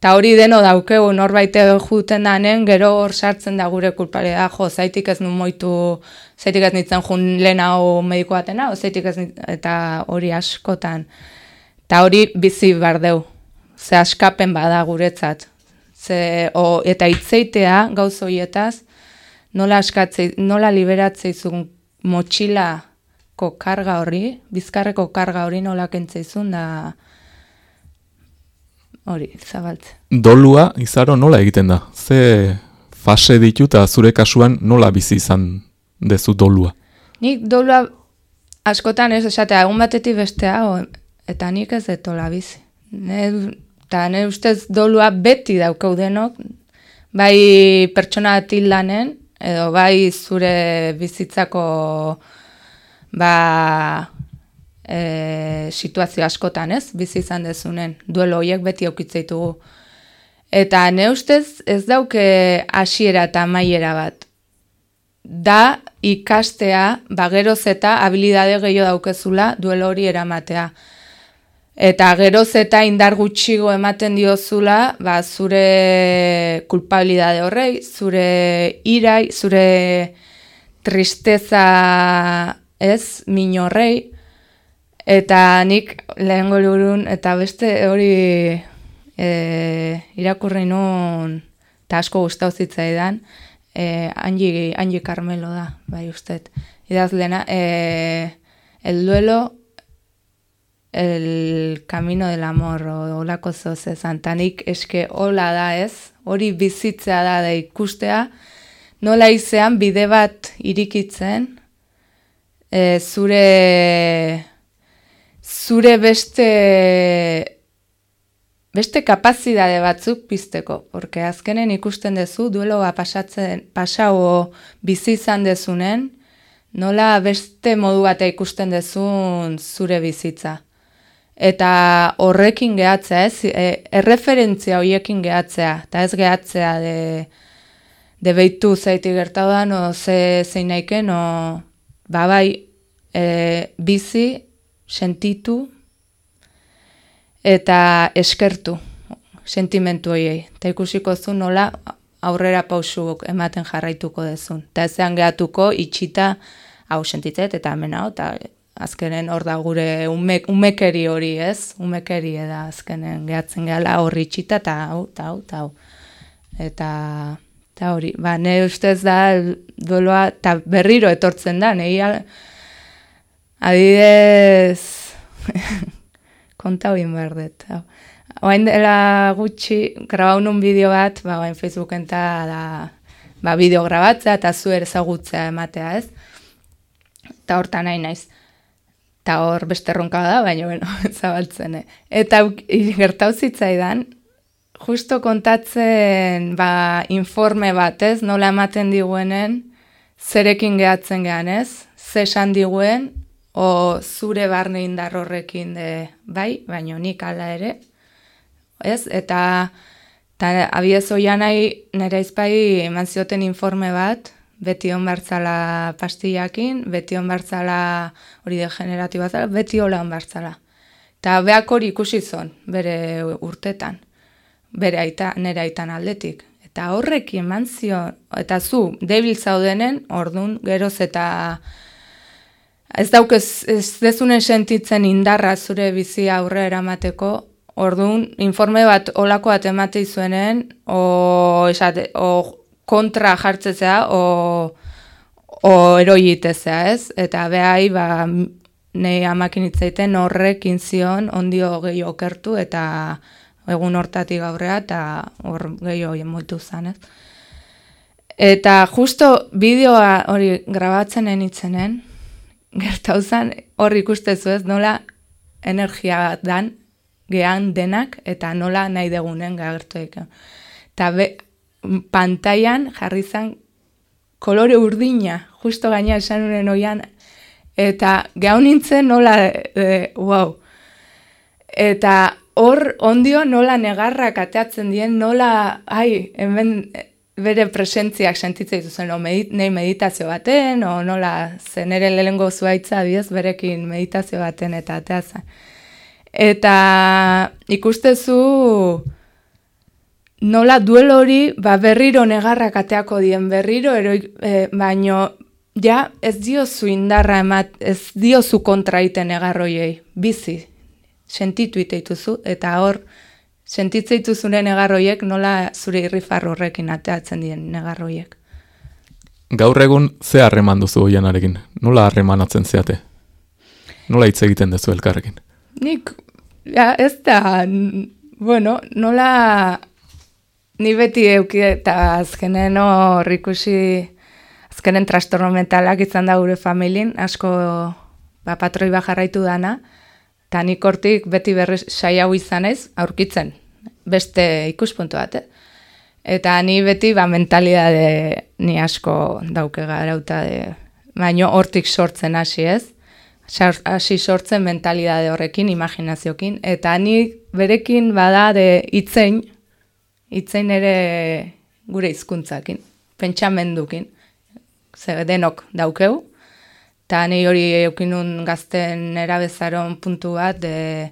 eta hori deno daukegu norbait juten danen, gero hor sartzen da gure kulpare da, jo, zaitik ez nuen moitu, zaitik ez nintzen jun lehen hau mediko batena, o zaitik ez nintzen, eta hori askotan, eta hori bizi bardeu, ze askapen bada guretzat, ze, o, eta itzeitea gauz horietaz, nola askatze, nola liberatzei motxilako karga hori, bizkarreko karga hori nola kentzeizun da hori, zabaltze. Dolua, izaro, nola egiten da? Ze fase ditu eta zure kasuan nola bizi izan dezu dolua? Nik dolua askotan ez esatea, egun batetik bestea, o, eta nik ez detola bizi. Ne, eta ne ustez dolua beti daukau denok, bai pertsona lanen, edo bai zure bizitzako ba, e, situazio askotan, ez? Bizi izan dezunen, duelo horiek beti aukitzeitugu. Eta ne ustez ez dauke hasiera eta amaiera bat. Da ikastea, bageroz eta habilidade gehiago daukezula duelo hori eramatea. Eta geroz eta indar gutxigo ematen diozula, ba, zure kulpabilidade horrei, zure irai, zure tristeza ez, min horrei, eta nik lehen liburun, eta beste hori e, irakurri nun, eta asko gustau zitzaidan, e, Angi, Angi Carmelo da, bai ustet. Idazlena, e, el duelo el camino del amor, o olako zoz ezan, tanik eske hola da ez, hori bizitzea da da ikustea, nola izean bide bat irikitzen, e, zure, zure beste, beste kapazidade batzuk pizteko, porque azkenen ikusten dezu, dueloa pasatzen, pasao bizi izan dezunen, nola beste modu bat ikusten dezun zure bizitza. Eta horrekin gehatzea, ez, e, erreferentzia horiekin gehatzea, eta ez gehatzea de, de beitu zaiti gertau da, no, ze, zein naiken, no, ba bai, e, bizi, sentitu, eta eskertu sentimentu horiei. Eta ikusiko zu nola aurrera pausuk ematen jarraituko dezun. Eta ezean gehatuko itxita hau sentitzet, eta hemen hau, eta azkenen hor da gure ume, umekeri hori, ez? Umekeri da azkenen gehatzen gehala horri txita, eta hau, eta hau, eta hau. Eta, eta hori, ba, ne ustez da dueloa, eta berriro etortzen da, nehi adidez, konta hoin behar dut. Oain dela gutxi, grabau nun bideo bat, ba, oain Facebooken eta da, ba, bideo grabatzea eta zuer ezagutzea ematea, ez? Eta hortan nahi naiz. Eta hor beste erronka da, baina, bueno, zabaltzen. eh. Eta gertau zitzaidan, justo kontatzen ba, informe bat, ez? Nola ematen diguenen, zerekin gehatzen gehan, ez? Ze esan diguen, o zure barne indar horrekin de, bai, baina nik ala ere, ez? Eta, eta abiez nahi, nire izpai eman zioten informe bat, beti on bartzala pastillakin, beti on bartzala hori degeneratiba zala, beti hola on bartzala. Eta beak hori ikusi zon, bere urtetan, bere aita, nire aitan aldetik. Eta horrek eman zion, eta zu, debil zaudenen, ordun geroz eta ez dauk ez, ez dezunen sentitzen indarra zure bizi aurre eramateko, orduan informe bat olako bat emate izuenen, o, esate, o kontra jartzezea, o, o eroitezea, ez? Eta behai, ba, nei amakin hitzaiten horrek inzion ondio gehiago okertu, eta egun hortatik aurrea, eta hor gehiago moitu zan, ez? Eta justo bideoa hori grabatzen enitzenen, gertau zen, hor ikustezu ez, nola energia bat dan, gehan denak, eta nola nahi degunen gagertu eka. Eta be, pantailan jarri zen kolore urdina, justo gaina esan unen oian, eta gehau nintzen nola, e, wow. Eta hor ondio nola negarrak ateatzen dien, nola, ai, hemen bere presentziak sentitzen dituzen, o medit, nei meditazio baten, o nola, zen ere lehengo zuaitza diez, berekin meditazio baten eta ateatzen. Eta ikustezu nola duel hori ba, berriro negarrak ateako dien berriro, ero, e, baino ja ez diozu indarra emat, ez diozu kontra iten negarroiei, bizi, sentitu iteituzu, eta hor, sentitzeitu zure negarroiek nola zure irrifar horrekin ateatzen dien negarroiek. Gaur egun ze harreman duzu oianarekin? Nola harremanatzen zeate? Nola hitz egiten duzu elkarrekin? Nik, ja, ez da, bueno, nola ni beti euki eta azkenen hor ikusi azkenen trastorno mentalak izan da gure familin, asko ba, patroi bat jarraitu dana, eta nik hortik beti berriz saiau izan ez, aurkitzen, beste ikuspuntu bat, eh? Eta ni beti ba, mentalidade ni asko dauke garauta de, baino hortik sortzen hasi ez, hasi sortzen mentalidade horrekin, imaginaziokin, eta ni berekin bada de itzein, itzein ere gure hizkuntzakin, pentsamendukin, ze denok daukeu, eta ni hori eukinun gazten erabezaron puntu bat, de,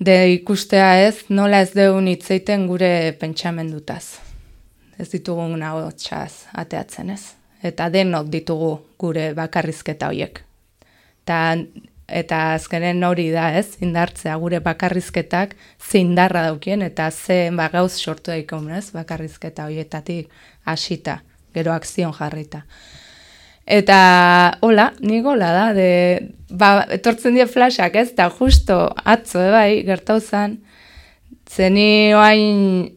de ikustea ez, nola ez deun hitzeiten gure pentsamendutaz. Ez ditugun nahotxaz ateatzen ez. Eta denok ditugu gure bakarrizketa hoiek. Ta, eta azkenen hori da ez, indartzea gure bakarrizketak ze indarra daukien eta ze ba, gauz sortu daikon ez, bakarrizketa hoietatik hasita, gero akzion jarrita. Eta, hola, nik hola da, de, ba, etortzen die flashak ez, eta justo atzo, eh, bai, gertau zen, zeni oain,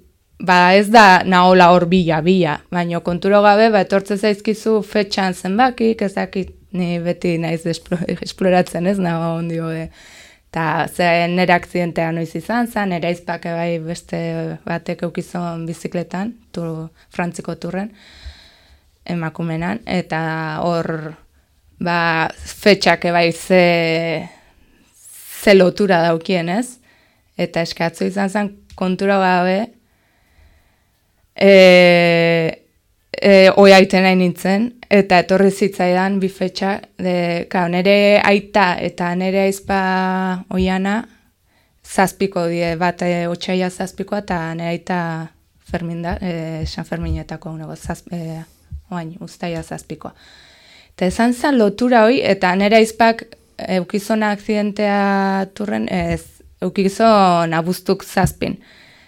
ba ez da nahola hor bila, bila, baino konturo gabe, ba etortzen zaizkizu fetxan zenbakik, ez dakit ni beti naiz esplo, esploratzen ez, nago ondio de. Ta ze nire akzidentea noiz izan zen, nire aizpak bai beste batek eukizon bizikletan, tur, frantziko turren, emakumenan, eta hor ba, fetxak bai ze, ze lotura daukien ez, eta eskatzu izan zen kontura gabe, e, e, oi aiten nahi nintzen, eta etorri zitzaidan bi fetxa, de, kao, nere aita eta nere aizpa oiana, zazpiko die, bat e, otxaila zazpikoa, eta nere aita Fermin da, e, San Ferminetako unego, zaz, e, oain, ustaia zazpikoa. Eta esan zen lotura hoi, eta nera izpak eukizona akzidentea turren, ez, eukizon abuztuk zazpin,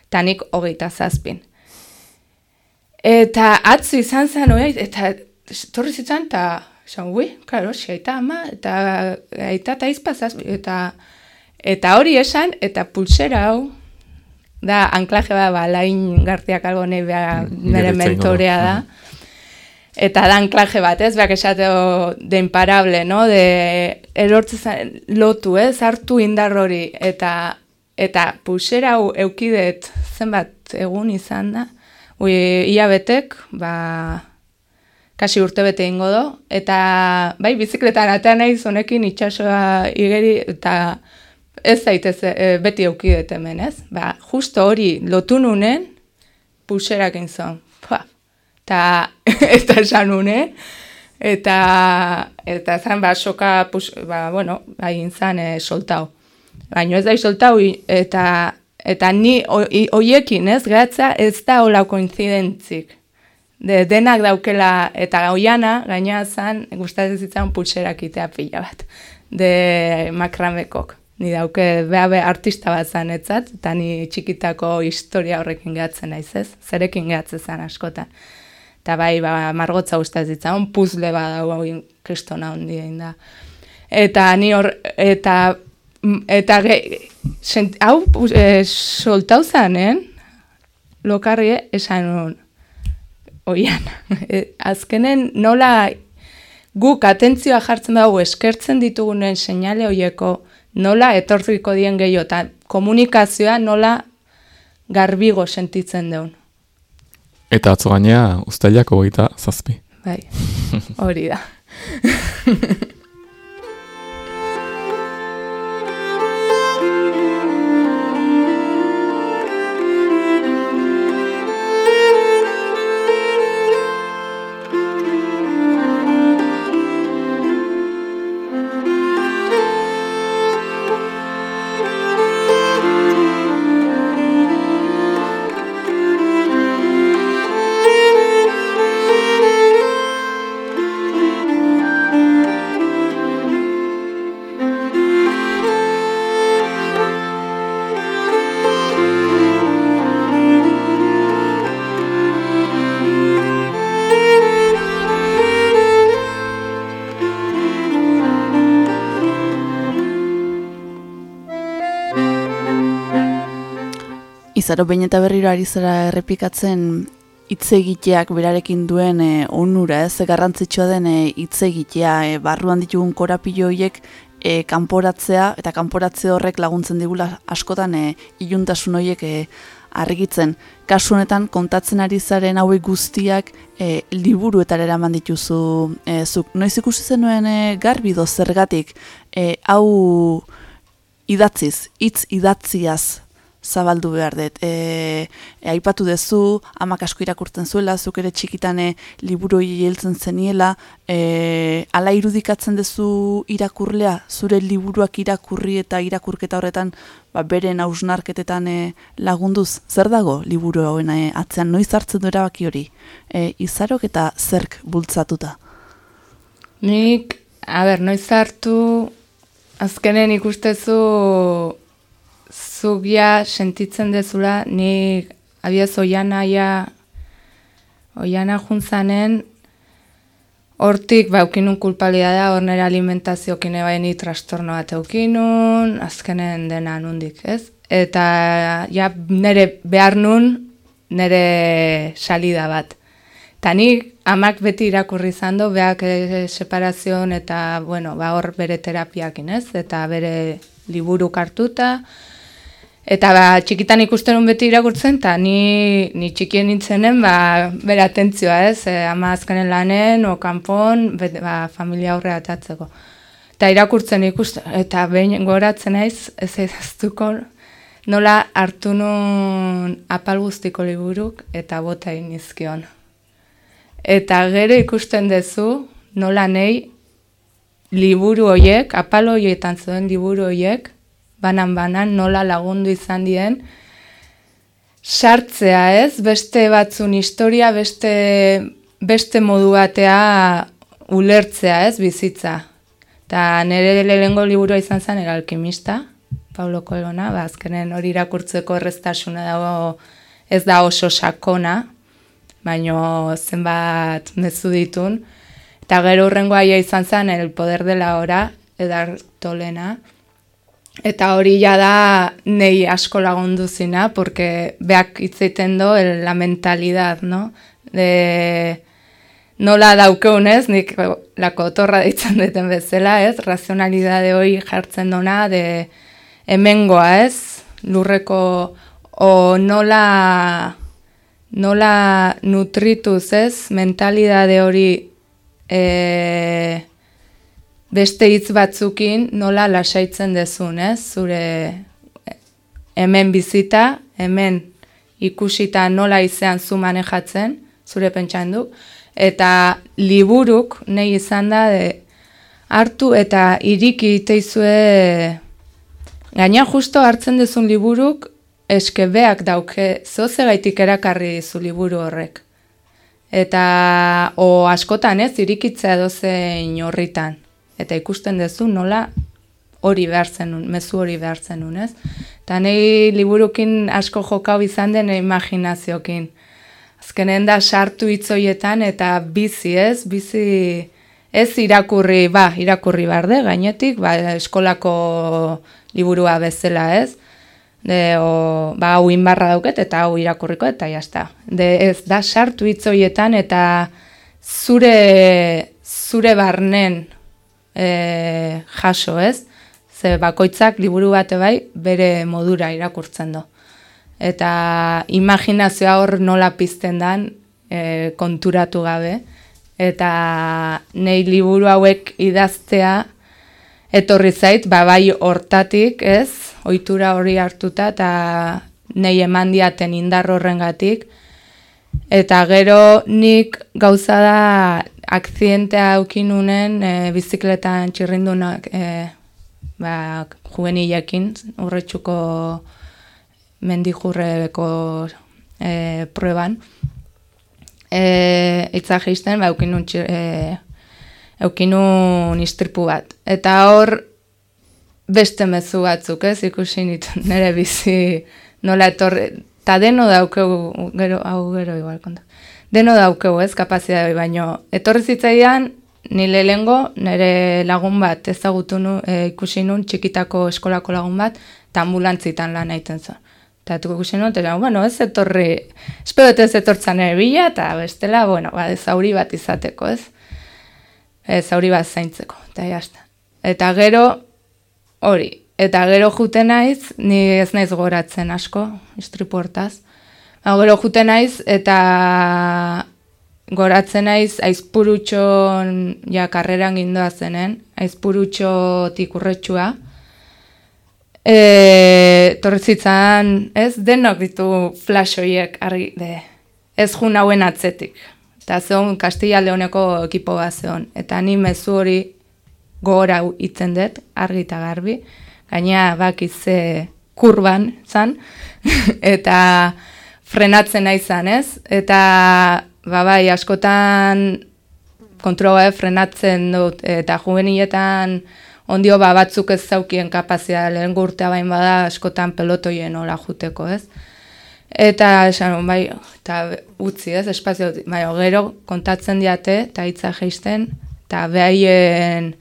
eta nik hogeita zazpin. Eta atzu izan zen hori, eta torri zitzen, eta esan, ui, karo, aita ama, eta aita eta izpa zazpin, eta, eta hori esan, eta pulsera hau, da, anklaje bat, ba, lain gartiak algo beha, bere mentorea da. Eta da anklaje bat, ez, behak esateo de imparable, no? De erortzen lotu, ez, hartu indar hori, eta eta pusera hau eukidet zenbat egun izan da, ui, ia betek, ba, kasi urte bete ingo do, eta bai, bizikletan atean nahi zonekin itxasoa igeri, eta ez zaitez e, beti eukidet hemen, ez? Ba, justo hori lotu nunen, puserak inzon, eta eta esan une, eta eta zan ba soka pus, ba, bueno, hain zan e, soltau. Baina ez da soltau eta eta ni hoiekin, ez, gatza ez da hola koinzidentzik. De, denak daukela eta oiana gaina zan gustatzen zitzan pulserak itea pila bat de makramekok. Ni dauke beha be artista bat zan etzat, eta ni txikitako historia horrekin gehatzen naiz ez, zerekin gehatzen zan askotan. Eta bai, ba, margotza ustez ditza, on puzle bat dago hau kristona hondi da. Eta ni hor, eta, eta ge, sent, hau e, soltau zanen, lokarri esan hon, oian, e, azkenen nola guk atentzioa jartzen dago eskertzen ditugunen seinale hoieko nola etorriko dien gehiago, eta komunikazioa nola garbigo sentitzen deun. Eta atzo gainea, ustailak hogeita zazpi. Bai, hori da. Izaro behin eta berriro ari zara errepikatzen hitz egiteak berarekin duen e, onura, ez garrantzitsua den e, hitz egitea, e, barruan ditugun korapilo horiek e, kanporatzea eta kanporatze horrek laguntzen digula askotan e, iluntasun horiek e, argitzen. Kasu honetan kontatzen ari zaren hauek guztiak e, liburu eta eraman dituzu e, zuk. Noiz ikusi zenuen e, garbi zergatik e, hau idatziz, hitz idatziaz zabaldu behar dut. E, e, aipatu dezu, amak asko irakurtzen zuela, zuk ere txikitane liburoi heltzen zeniela, e, ala irudikatzen dezu irakurlea, zure liburuak irakurri eta irakurketa horretan ba, beren hausnarketetan e, lagunduz. Zer dago liburu hauen e, atzean, noiz hartzen du erabaki hori? E, izarok eta zerk bultzatuta? Nik, a ber, noiz hartu, azkenen ikustezu zugia sentitzen dezula, ni abiaz oiana ja, oiana juntzanen, hortik ba, ukinun kulpalia da, hor nire alimentaziokin ebaini trastorno bat eukinun, azkenen dena nundik, ez? Eta ja, nire behar nun, nire salida bat. Eta nik amak beti irakurri zando, behak e, separazion eta, bueno, ba, hor bere terapiakin, ez? Eta bere liburu kartuta, Eta ba, txikitan ikusten beti irakurtzen, eta ni, ni txikien nintzenen, ba, bere atentzioa ez, e, ama azkenen lanen, o kanpon, ba, familia aurre atatzeko. Eta irakurtzen ikusten, eta behin goratzen naiz, ez ezaztuko, nola hartu nun apal guztiko liburuk, eta bota inizkion. Eta gero ikusten duzu, nola nei, liburu hoiek, apal hoietan zuen liburu hoiek, banan-banan nola lagundu izan dien, sartzea ez, beste batzun historia, beste, beste modu batea ulertzea, ez, bizitza. Ta nire lehengo liburua izan zen, era alkimista, Paulo Coelhona, ba, azkenen hori irakurtzeko erreztasuna dago ez da oso sakona, baino zenbat mezu ditun. Eta gero hurrengo aia izan zen, el poder dela ora, edar tolena. Eta hori ja da nei asko lagundu zina, porque beak hitzeiten do el, la mentalidad, no? De, nola daukeunez, nik lako otorra ditzen duten bezala, ez? Razionalidade hori jartzen dona, de hemengoa, ez? Lurreko, o nola, nola nutrituz, ez? Mentalidade hori e, beste hitz batzukin nola lasaitzen dezun, ez? Zure hemen bizita, hemen ikusita nola izean zu manejatzen, zure pentsan du, eta liburuk nahi izan da de, hartu eta iriki iteizue gaina justo hartzen dezun liburuk eskebeak dauke zoze gaitik erakarri dizu liburu horrek. Eta o askotan ez, irikitzea dozein horritan. Eta ikusten duzu nola hori behar zenun, mezu hori behar zenun, ez? Eta nahi liburukin asko jokau izan den imaginaziokin. Azkenen da sartu hitzoietan eta bizi, ez? Bizi ez irakurri, ba, irakurri barde, gainetik, ba, eskolako liburua bezala, ez? De, o, ba, hau inbarra dauket eta hau irakurriko eta jazta. De, ez da sartu hitzoietan eta zure, zure barnen e, jaso, ez? Ze bakoitzak liburu bate bai bere modura irakurtzen du. Eta imaginazioa hor nola pizten dan e, konturatu gabe. Eta nei liburu hauek idaztea etorri zait, ba bai hortatik, ez? Ohitura hori hartuta eta nei eman diaten indar horrengatik. Eta gero nik gauza da akzientea aukinunen e, bizikletan txirrindunak e, ba, juvenilekin, urretxuko mendijurreko e, prueban. E, itza geisten, ba, aukinun, e, aukinun istripu bat. Eta hor, beste mezu batzuk, ez, ikusi nitu nire bizi nola etorri, eta deno daukegu, gero, hau gero igual konta, deno daukegu, ez, kapazia baino, etorri zitzaidan, nile lehengo, nire lagun bat ezagutu nu, e, ikusi nun, txikitako eskolako lagun bat, eta ambulantzitan lan egiten zen. Eta etuko ikusi nun, eta bueno, ez etorri, espero ez etortzan ere bila, eta bestela, bueno, ba, zauri bat izateko, ez? Ez zauri bat zaintzeko, eta jazta. Eta gero, hori, eta gero jute naiz, ni ez naiz goratzen asko, istripu hortaz. Ba, gero jute naiz, eta goratzen naiz aizpurutxon ja karreran gindoa zenen, aizpurutxo tikurretxua. E, torrezitzan, ez, denok ditu flash horiek argi, de, ez jun hauen atzetik. Eta zeon Kastilla Leoneko ekipo bat zeon. Eta ni mezu hori gora itzen dut, argi eta garbi. Gaina bakize kurban zan, eta frenatzen nahi zan, ez? Eta ba bai, askotan kontrola frenatzen dut, eta juveniletan ondio ba, batzuk ez zaukien kapazia, lehen gurtea bain bada askotan pelotoien hola juteko, ez? Eta esan, bai, eta utzi, ez, espazio, bai, gero kontatzen diate, eta hitza geisten, eta behaien,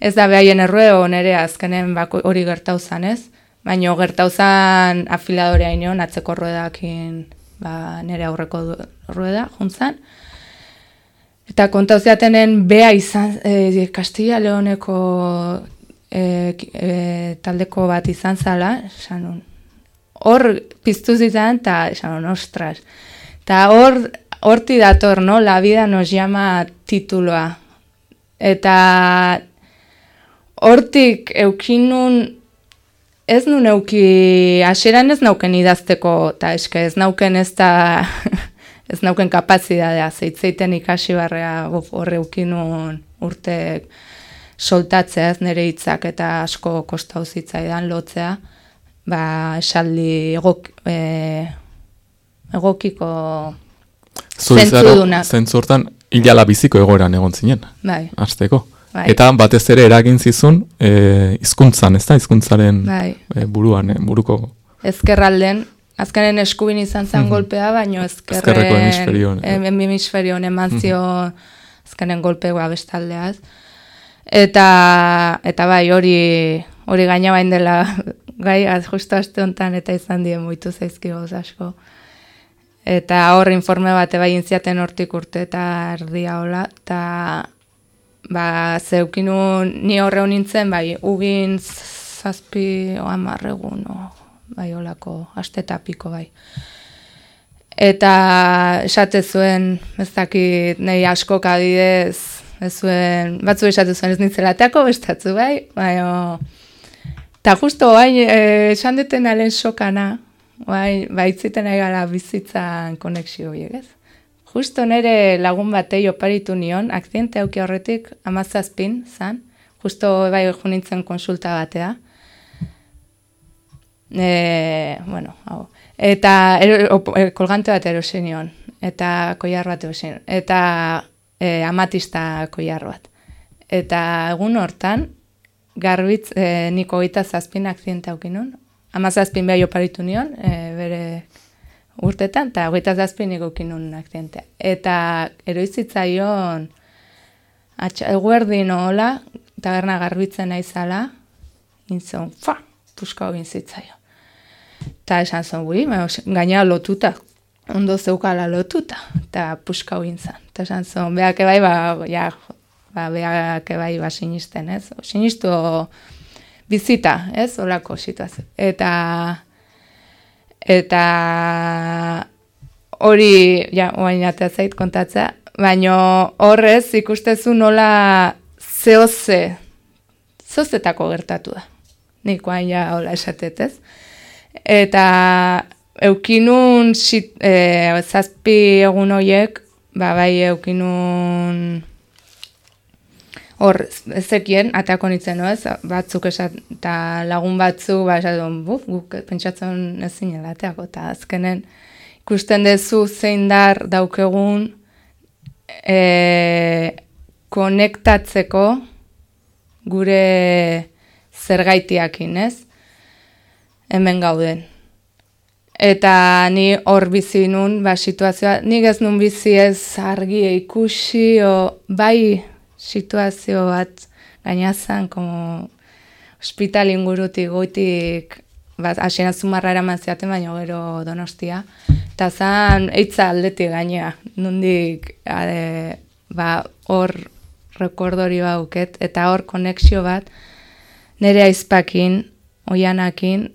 ez da behaien erruego nere azkenen hori gertau zan, ez? Baina gertau zan afiladorea inoen, atzeko ruedakin, ba, nere aurreko rueda, juntzan. Eta kontauziatenen bea izan, e, Kastilla Leoneko e, e, taldeko bat izan zala, esan hor piztu zitan, eta esan ostras. Eta hor, horti dator, no? La vida nos llama tituloa. Eta hortik eukinun ez nu neuki, aseran ez nauken idazteko, eta eske ez nauken ez da ez nauken kapazidadea, zeitzeiten ikasi barrea horre ukinun urte soltatzea ez nire hitzak eta asko kostau zitzaidan lotzea, ba esaldi egok, e, egokiko Zuizaro, zentzortan, hilala biziko egoeran egon zinen, bai, hasteko. Bai. Eta batez ere eragin zizun e, hizkuntzan, ez da, hizkuntzaren bai. e, buruan, e, buruko ezkerralden, azkenen eskubin izan zen Mhm. golpea, baino ezkerren... Ezkerreko hemisferioan, eh. em- em- hemisferioan eman zion azkenen golpea bestaldeaz. Eta, eta bai, hori hori gaina bain dela gai, az, justo aste honetan eta izan dien moitu zaizkigo asko. Eta hor informe bat bai intziaten hortik urte eta erdia hola, eta ba, zeukinu ni horre nintzen, bai, ugin zazpi o amarregun, o, bai, olako, aste eta piko, bai. Eta esate zuen, ez dakit, nahi askok adidez, ez zuen, batzu esate zuen ez nintzela teako, bestatzu bai, bai, eta justo bai, eh, esan duten alen sokana, bai, baitziten nahi gara bizitzan konexio horiek, ez? Justo nere lagun batei oparitu nion, akziente auki horretik, amazazpin, zan, justo bai junintzen konsulta batea, E, bueno, hau. Eta ero, op, e, kolgante bat erosi nion, eta koiar bat erosi nion, eta e, amatista koiar bat. Eta egun hortan, garbitz, e, niko gita zazpin akziente aukinun, ama zazpin behar oparitu nion, e, bere urtetan, eta hogeita zazpin niko aukinun akzientea. Eta eroizitzaion, eguerdin hola, taberna garbitzen naizala, intzon, fa, puska egin zitzaio. Eta esan zen guri, gaina lotuta, ondo zeukala lotuta, eta puska egin zen. Eta esan zen, behak ebai, ba, ja, ba, behak ebai, ba, sinisten, ez? Sinistu bizita, ez? Olako situazio. Eta, eta hori, ja, oain atea zait kontatzea, baino horrez ikustezu nola zehoze, zehozetako gertatu da. Nik oain ja hola esatet, ez? Eta eukinun sit, e, zazpi egun hoiek, ba, bai eukinun hor ezekien, ateako nintzen, ez? Batzuk esat, eta lagun batzuk, ba, esatzen, buf, guk pentsatzen ezin ateako, eta azkenen ikusten dezu zein dar daukegun e, konektatzeko gure zergaitiakin, ez? Hemen gauden. Eta ni hor bizi nun, ba, situazioa, nik ez nun bizi ez argi ikusi, o, bai situazio bat gainazan, como hospital ingurutik goitik, bat, asien azumarra eraman ziaten, baina gero donostia. Eta zan, eitza aldetik gainea, nundik, ade, ba, hor rekordori bauket, eta hor konexio bat, nire aizpakin, oianakin,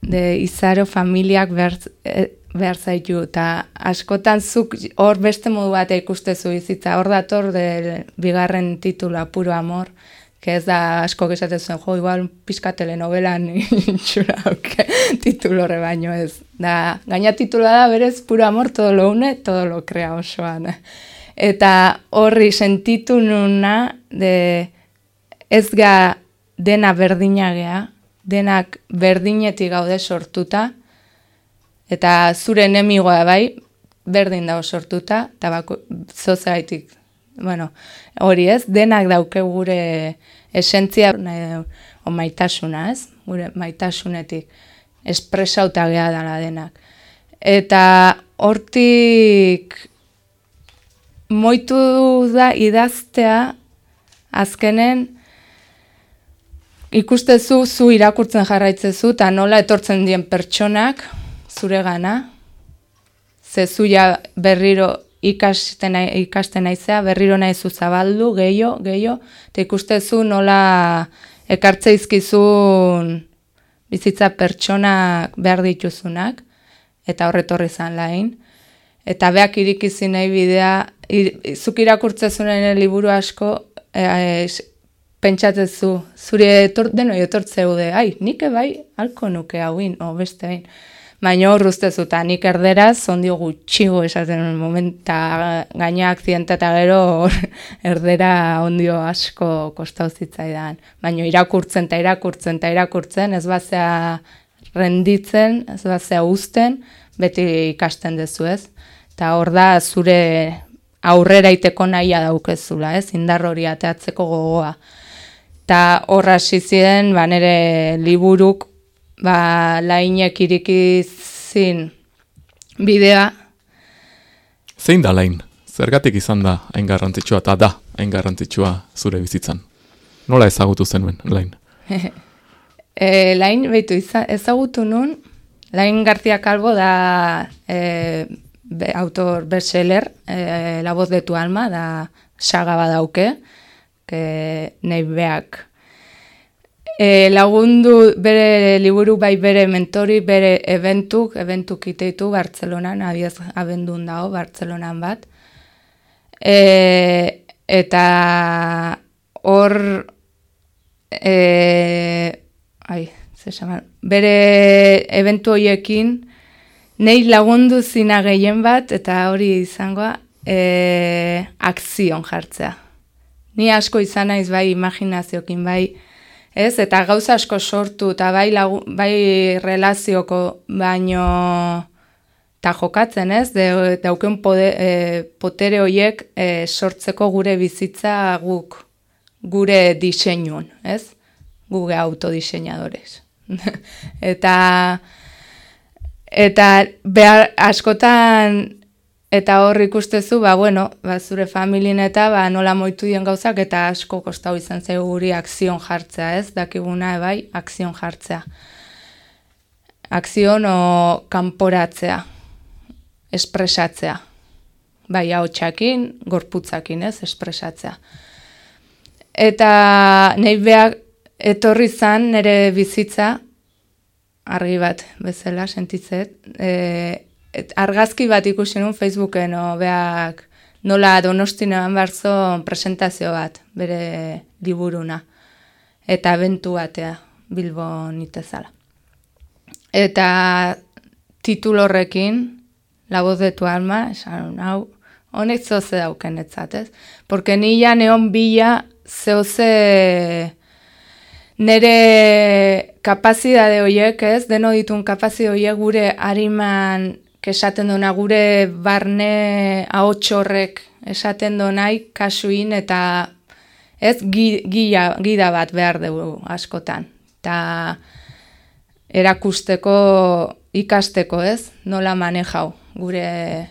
de izaro familiak behar, e, behar zaitu, eta askotan zuk hor beste modu bat ikustezu bizitza, hor dator de bigarren titula, puro amor, que ez da asko esaten zuen, jo, igual pizka telenovelan itxura okay, titulo horre baino ez. Da, gaina titula da berez puro amor, todo lo une, todo lo crea osoan. Eta horri sentitu nuna de ez ga dena berdinagea, denak berdinetik gaude sortuta, eta zure enemigoa bai, berdin dago sortuta, eta bako, zozaitik, bueno, hori ez, denak dauke gure esentzia, nahi, o maitasuna ez, gure maitasunetik, espresauta geha dela denak. Eta hortik moitu da idaztea azkenen ikustezu zu irakurtzen jarraitzezu eta nola etortzen dien pertsonak zure gana, ze zu ja berriro ikasten, ikasten naizea, berriro naizu zabaldu, gehiago, gehiago, eta ikustezu nola ekartzeizkizun bizitza pertsonak behar dituzunak, eta horretorri zan lain. Eta beak irikizi nahi bidea, ir, zuk irakurtzezunen liburu asko, e, e, pentsatzezu, zure etor, deno etortzeu de, ai, nik bai, halko nuke hauin, o beste hain. Baina hor ustez eta nik erderaz, ondio gutxigo esaten momenta gaina akzienta eta gero hor erdera ondio asko kostau zitzaidan. Baina irakurtzen eta irakurtzen eta irakurtzen, ez bazea renditzen, ez bazea uzten, beti ikasten dezu ez. Eta hor da zure aurrera iteko nahia daukezula, ez, indar hori ateatzeko gogoa. Ta horra hasi ziren, ba, nire liburuk, ba, lainek irikizin bidea, Zein da lain? Zergatik izan da hain garrantzitsua eta da hain garrantzitsua zure bizitzan? Nola ezagutu zenuen lain? E, lain, behitu, ezagutu nun, Lain García Calvo da e, be, autor bestseller, e, La voz de tu alma, da saga badauke, que nahi beak. E, lagundu bere liburu bai bere mentori, bere eventuk, eventuk iteitu Bartzelonan, abiaz abendun dago Bartzelonan bat. E, eta hor e, ai, ze esan, bere eventu hoiekin nei lagundu zina gehien bat eta hori izangoa e, akzion jartzea. Ni asko izan naiz bai imaginaziokin bai, ez? Eta gauza asko sortu eta bai bai relazioko baino ta jokatzen, ez? De dauken pode, e, potere hoiek e, sortzeko gure bizitza guk gure diseinun, ez? Guge autodiseinadores. eta eta behar askotan eta hor ikustezu, ba, bueno, ba, zure familien eta ba, nola moitu dien gauzak eta asko kostau izan zaigu guri akzion jartzea, ez? Dakiguna bai, akzion jartzea. Akzion o kanporatzea, espresatzea. Bai, hau txakin, gorputzakin, ez? Espresatzea. Eta nahi behar etorri zan nire bizitza, argi bat bezala sentitzet, e, argazki bat ikusi nun Facebooken o beak nola donostin eman barzo presentazio bat, bere liburuna, eta bentu batea Bilbo nitezala. Eta titulu horrekin, La voz de tu alma, esan hau, honek zoze dauken etzat, ez? Porque nila neon bila zehoze nere kapazidade horiek, ez, deno ditun kapazidade horiek gure hariman esaten duna gure barne ahotsorrek esaten donai kasuin eta ez gida, gida bat behar dugu askotan. Ta erakusteko ikasteko, ez? Nola manejau gure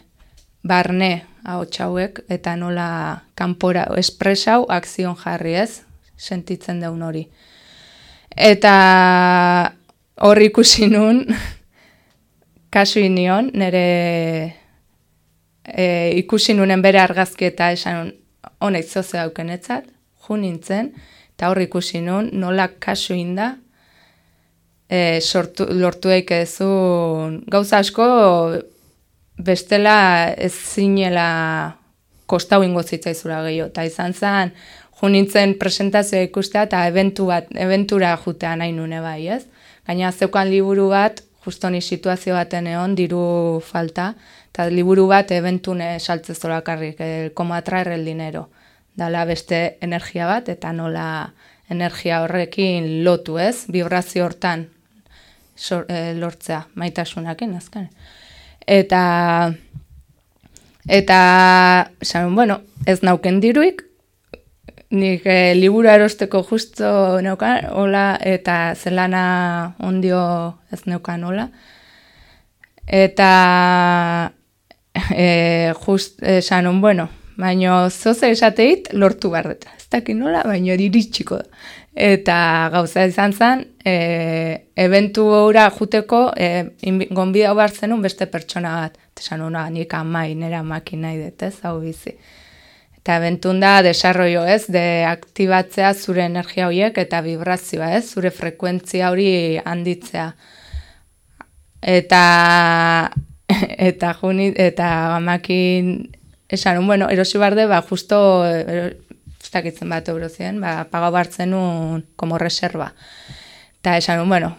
barne ahotshauek eta nola kanpora espresau akzion jarri, ez? Sentitzen daun hori. Eta hor ikusi nun, kasu inion, nire e, ikusi nunen bere argazki eta esan honek zoze daukenetzat, ju nintzen, eta hor ikusi nun, nola kasu inda, e, sortu, lortu eikezu gauza asko bestela ez zinela kostau ingo zitzaizura gehiago, eta izan zen, junintzen presentazioa ikustea eta eventu bat, eventura jutea nahi nune bai, ez? Gaina zeukan liburu bat, justo ni situazio baten egon, diru falta, eta liburu bat eventune saltze zorakarrik, el como atraer el dinero. Dala beste energia bat, eta nola energia horrekin lotu, ez? Vibrazio hortan sor, e, lortzea, maitasunakin, azken. Eta, eta, esan, bueno, ez nauken diruik, nik e, liburu erosteko justo neukan, hola, eta zelana ondio ez neukan hola. Eta e, just esan bueno, baino zoze esateit lortu barret. Ez dakit nola, baino diritsiko da. Eta gauza izan zen, e, eventu ora juteko, e, gonbidau bartzen beste pertsona bat. Esan hona, nik amai, nera makina dut, ez, hau bizi. Eta bentun da, desarroio ez, de aktibatzea zure energia horiek eta vibrazioa ez, zure frekuentzia hori handitzea. Eta, eta juni, eta gamakin, esan, bueno, erosi barde, ba, justo, ez dakitzen bat eurozien, ba, paga bartzen un, como reserva. Eta esan, bueno,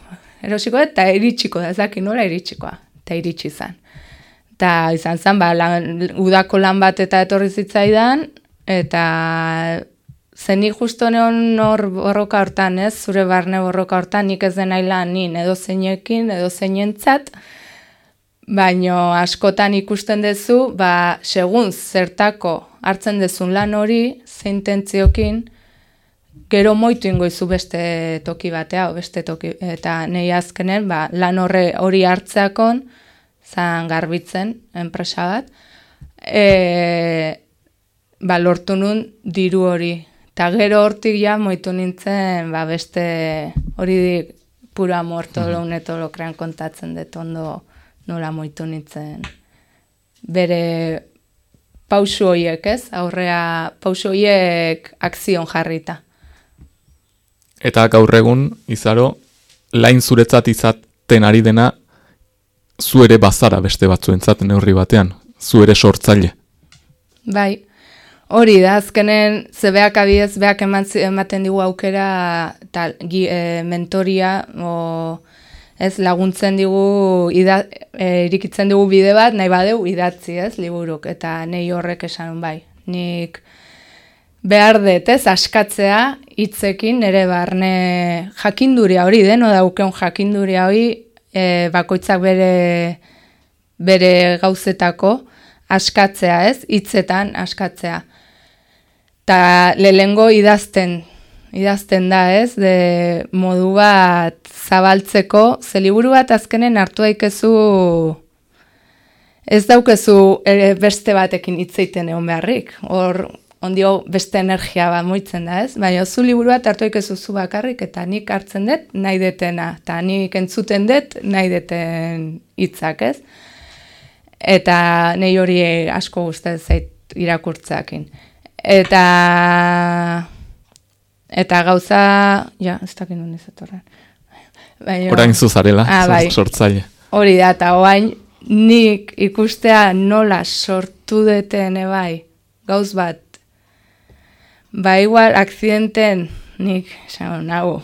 erosiko eta iritsiko da, ez nola iritsikoa, eta iritsi izan. Eta izan zen, ba, lan, udako lan bat eta etorri zitzaidan, eta zeni justo neon hor borroka hortan, ez? Zure barne borroka hortan, nik ez den lan, nin edo zeinekin, edo zeinentzat, baino askotan ikusten duzu, ba, segun zertako hartzen dezun lan hori, zein tentziokin, gero moitu ingoizu beste toki batea, beste toki, eta nei azkenen, ba, lan horre hori hartzeakon, zan garbitzen, enpresa bat, e, ba, lortu nun diru hori. Eta gero hortik ja moitu nintzen, ba, beste hori di, puro amor, todo lo une, todo lo crean kontatzen dut ondo nola moitu nintzen. Bere pausu hoiek, ez? Aurrea pausu hoiek akzion jarrita. Eta gaur egun, izaro, lain zuretzat izaten ari dena, zu ere bazara beste batzuentzat neurri batean, zu ere sortzaile. Bai, hori da, azkenen zebeak abidez, beak ematen digu aukera tal, gi, e, mentoria, o, ez laguntzen digu, ida, e, irikitzen digu bide bat, nahi badeu idatzi, ez, liburuk, eta nei horrek esan bai. Nik behar dut, ez, askatzea hitzekin nire barne jakinduria hori, deno daukeun jakinduria hori, e, bakoitzak bere bere gauzetako askatzea, ez? Hitzetan askatzea. Ta lelengo idazten, idazten da, ez? De modu bat zabaltzeko, ze liburu bat azkenen hartu daikezu ez daukezu beste batekin hitzeiten egon beharrik. Hor ondio beste energia bat moitzen da, ez? Baina zu liburu bat hartu daikezu zu bakarrik eta nik hartzen dut nahi detena, eta nik entzuten dut nahi deten hitzak, ez? Eta nei hori asko gustatzen zait irakurtzeakin. Eta eta gauza, ja, ez dakit non ez etorren. Baina- Orain Ah, bai. sortzaile. Hori da, eta oain nik ikustea nola sortu deten bai, gauz bat. Ba igual, akzidenten nik, esan, nago,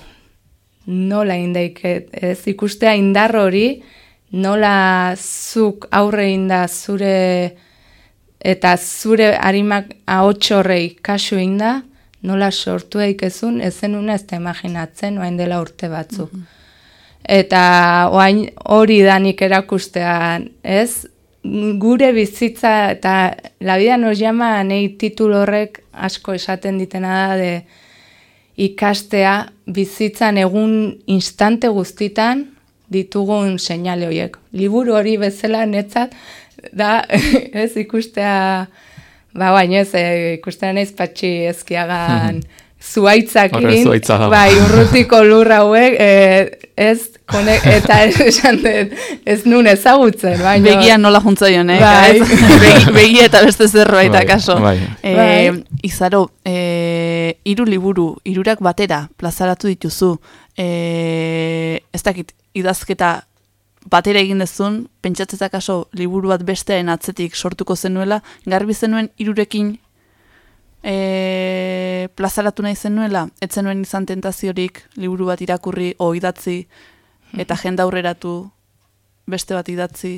nola indaiket, ez ikustea indar hori, nola zuk aurre inda zure, eta zure harimak ahotxorrei kasu inda, nola sortu daikezun, ezen una ez da imaginatzen, oain dela urte batzuk. Eta oain hori da nik erakustean, ez? Gure bizitza eta la vida nos llama nei titulu horrek asko esaten ditena da de ikastea bizitzan egun instante guztitan ditugun seinale horiek. Liburu hori bezala netzat da ez ikustea ba bain ez eh, ikustea naiz patxi ezkiagan zuaitzakin, Zuhaitza dago. bai, urrutiko lur hauek, eh, ez, kone, eta esan dut, ez nun ezagutzen, baina... Begia nola juntzaion, eh? Bai. ez? Begi, begi eta beste zerbait Bai, akaso. bai. Eh, Bai. Izaro, eh, hiru liburu, hirurak batera plazaratu dituzu. Eh, ez dakit, idazketa batera egin dezun, pentsatzez akaso liburu bat bestearen atzetik sortuko zenuela, garbi zenuen hirurekin e, plazaratu nahi zenuela, ez zenuen izan tentaziorik liburu bat irakurri o idatzi, eta jende aurreratu beste bat idatzi.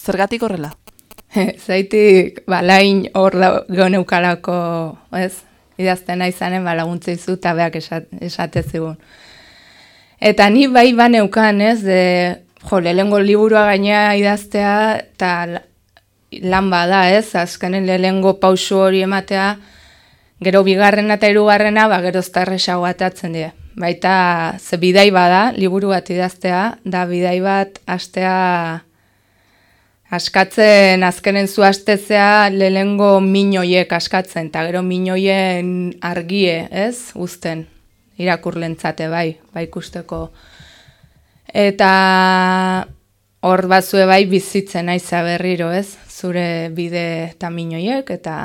Zergatik horrela? Zaitik, ba, lain hor da geneukalako, ez, idazten nahi zanen, ba, laguntza izu eta beak esat, esate zigun. Eta ni bai baneukan, ez, de, jo, lehengo liburua gaina idaztea, eta lan bada, ez, azkenen lehengo pausu hori ematea, gero bigarrena eta hirugarrena, ba, gero ztarresago atatzen die. Baita, ze bidai bada, liburu bat idaztea, da bidai bat astea askatzen azkenen zu astezea lehengo minoiek askatzen, eta gero minoien argie, ez, uzten, irakurlentzate bai, bai ikusteko. Eta hor batzue bai bizitzen aiza berriro, ez, zure bide eta minoiek, eta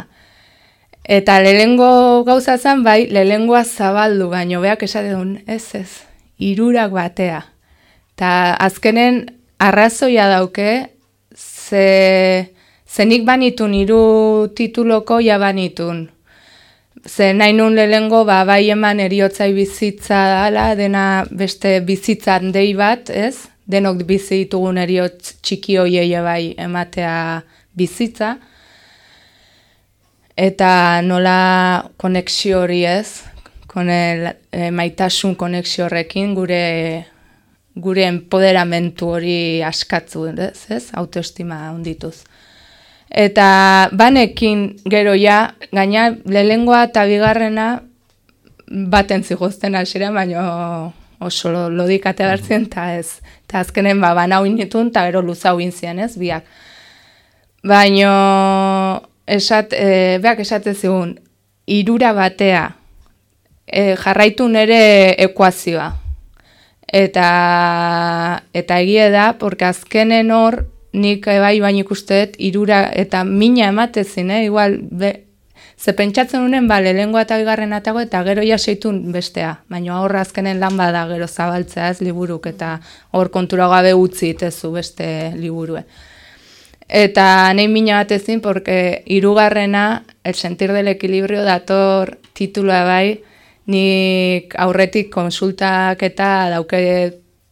Eta lehengo gauza zen, bai, lehengoa zabaldu, baino beak esaten ez ez, irurak batea. Ta azkenen arrazoia dauke, ze, zenik banitun hiru tituloko ja banitun. Ze nahi nun lehengo, ba, bai eman eriotzai bizitza dala, dena beste bizitzan dei bat, ez? Denok bizi ditugun eriotz txiki hoiei bai ematea bizitza eta nola konexio hori ez, kone, e, maitasun konexio horrekin gure gure empoderamentu hori askatzu, ez, ez? autoestima ondituz. Eta banekin gero ja, gaina lehengoa eta bigarrena baten zigozten hasera, baina oso lo- lodikate hartzen, eta ez. Eta azkenen ba, banau initun, eta gero luzau inzien, ez, biak. Baina, esat, e, beak esate zigun, irura batea, e, jarraitu nere ekuazioa. Eta, eta egie da, porque azkenen hor, nik e, bai baina ikusteet, irura eta mina ematezin, eh? igual, be, ze pentsatzen unen, ba, lehengoa eta bigarren atago, eta gero ja seitun bestea. Baina horra azkenen lan bada gero zabaltzea ez liburuk, eta hor kontura gabe utzi itezu beste liburue. Eta nahi mina bat ezin, porque irugarrena, el sentir del equilibrio dator titulua bai, nik aurretik konsultak eta dauke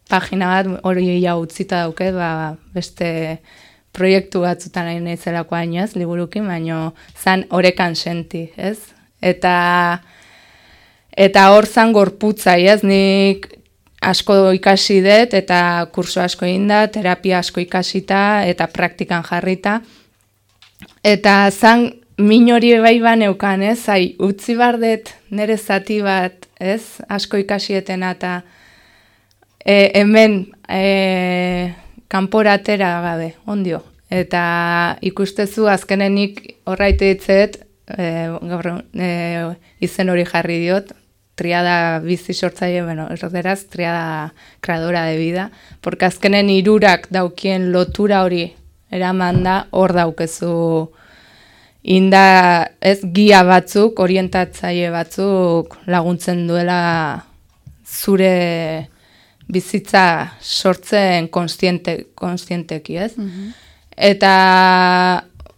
pagina bat hori ja utzita dauke, ba, beste proiektu batzutan nahi zelako ez, liburukin, baino zan orekan senti, ez? Eta eta hor zan gorputzai, ez? Nik asko ikasi dut eta kurso asko egin da, terapia asko ikasita eta praktikan jarrita. Eta zan min hori bai baneukan, ez? Zai, utzi bar dut nire zati bat, ez? Asko ikasietena eta e, hemen e, kanporatera gabe, ondio. Eta ikustezu azkenenik horraite ditzet, e, gaur, e, izen hori jarri diot, triada bizi sortzaile, bueno, erderaz, triada kreadora de vida, porque azkenen irurak daukien lotura hori eraman da, hor daukezu inda ez gia batzuk, orientatzaile batzuk laguntzen duela zure bizitza sortzen konstiente, konstienteki, ez? Eta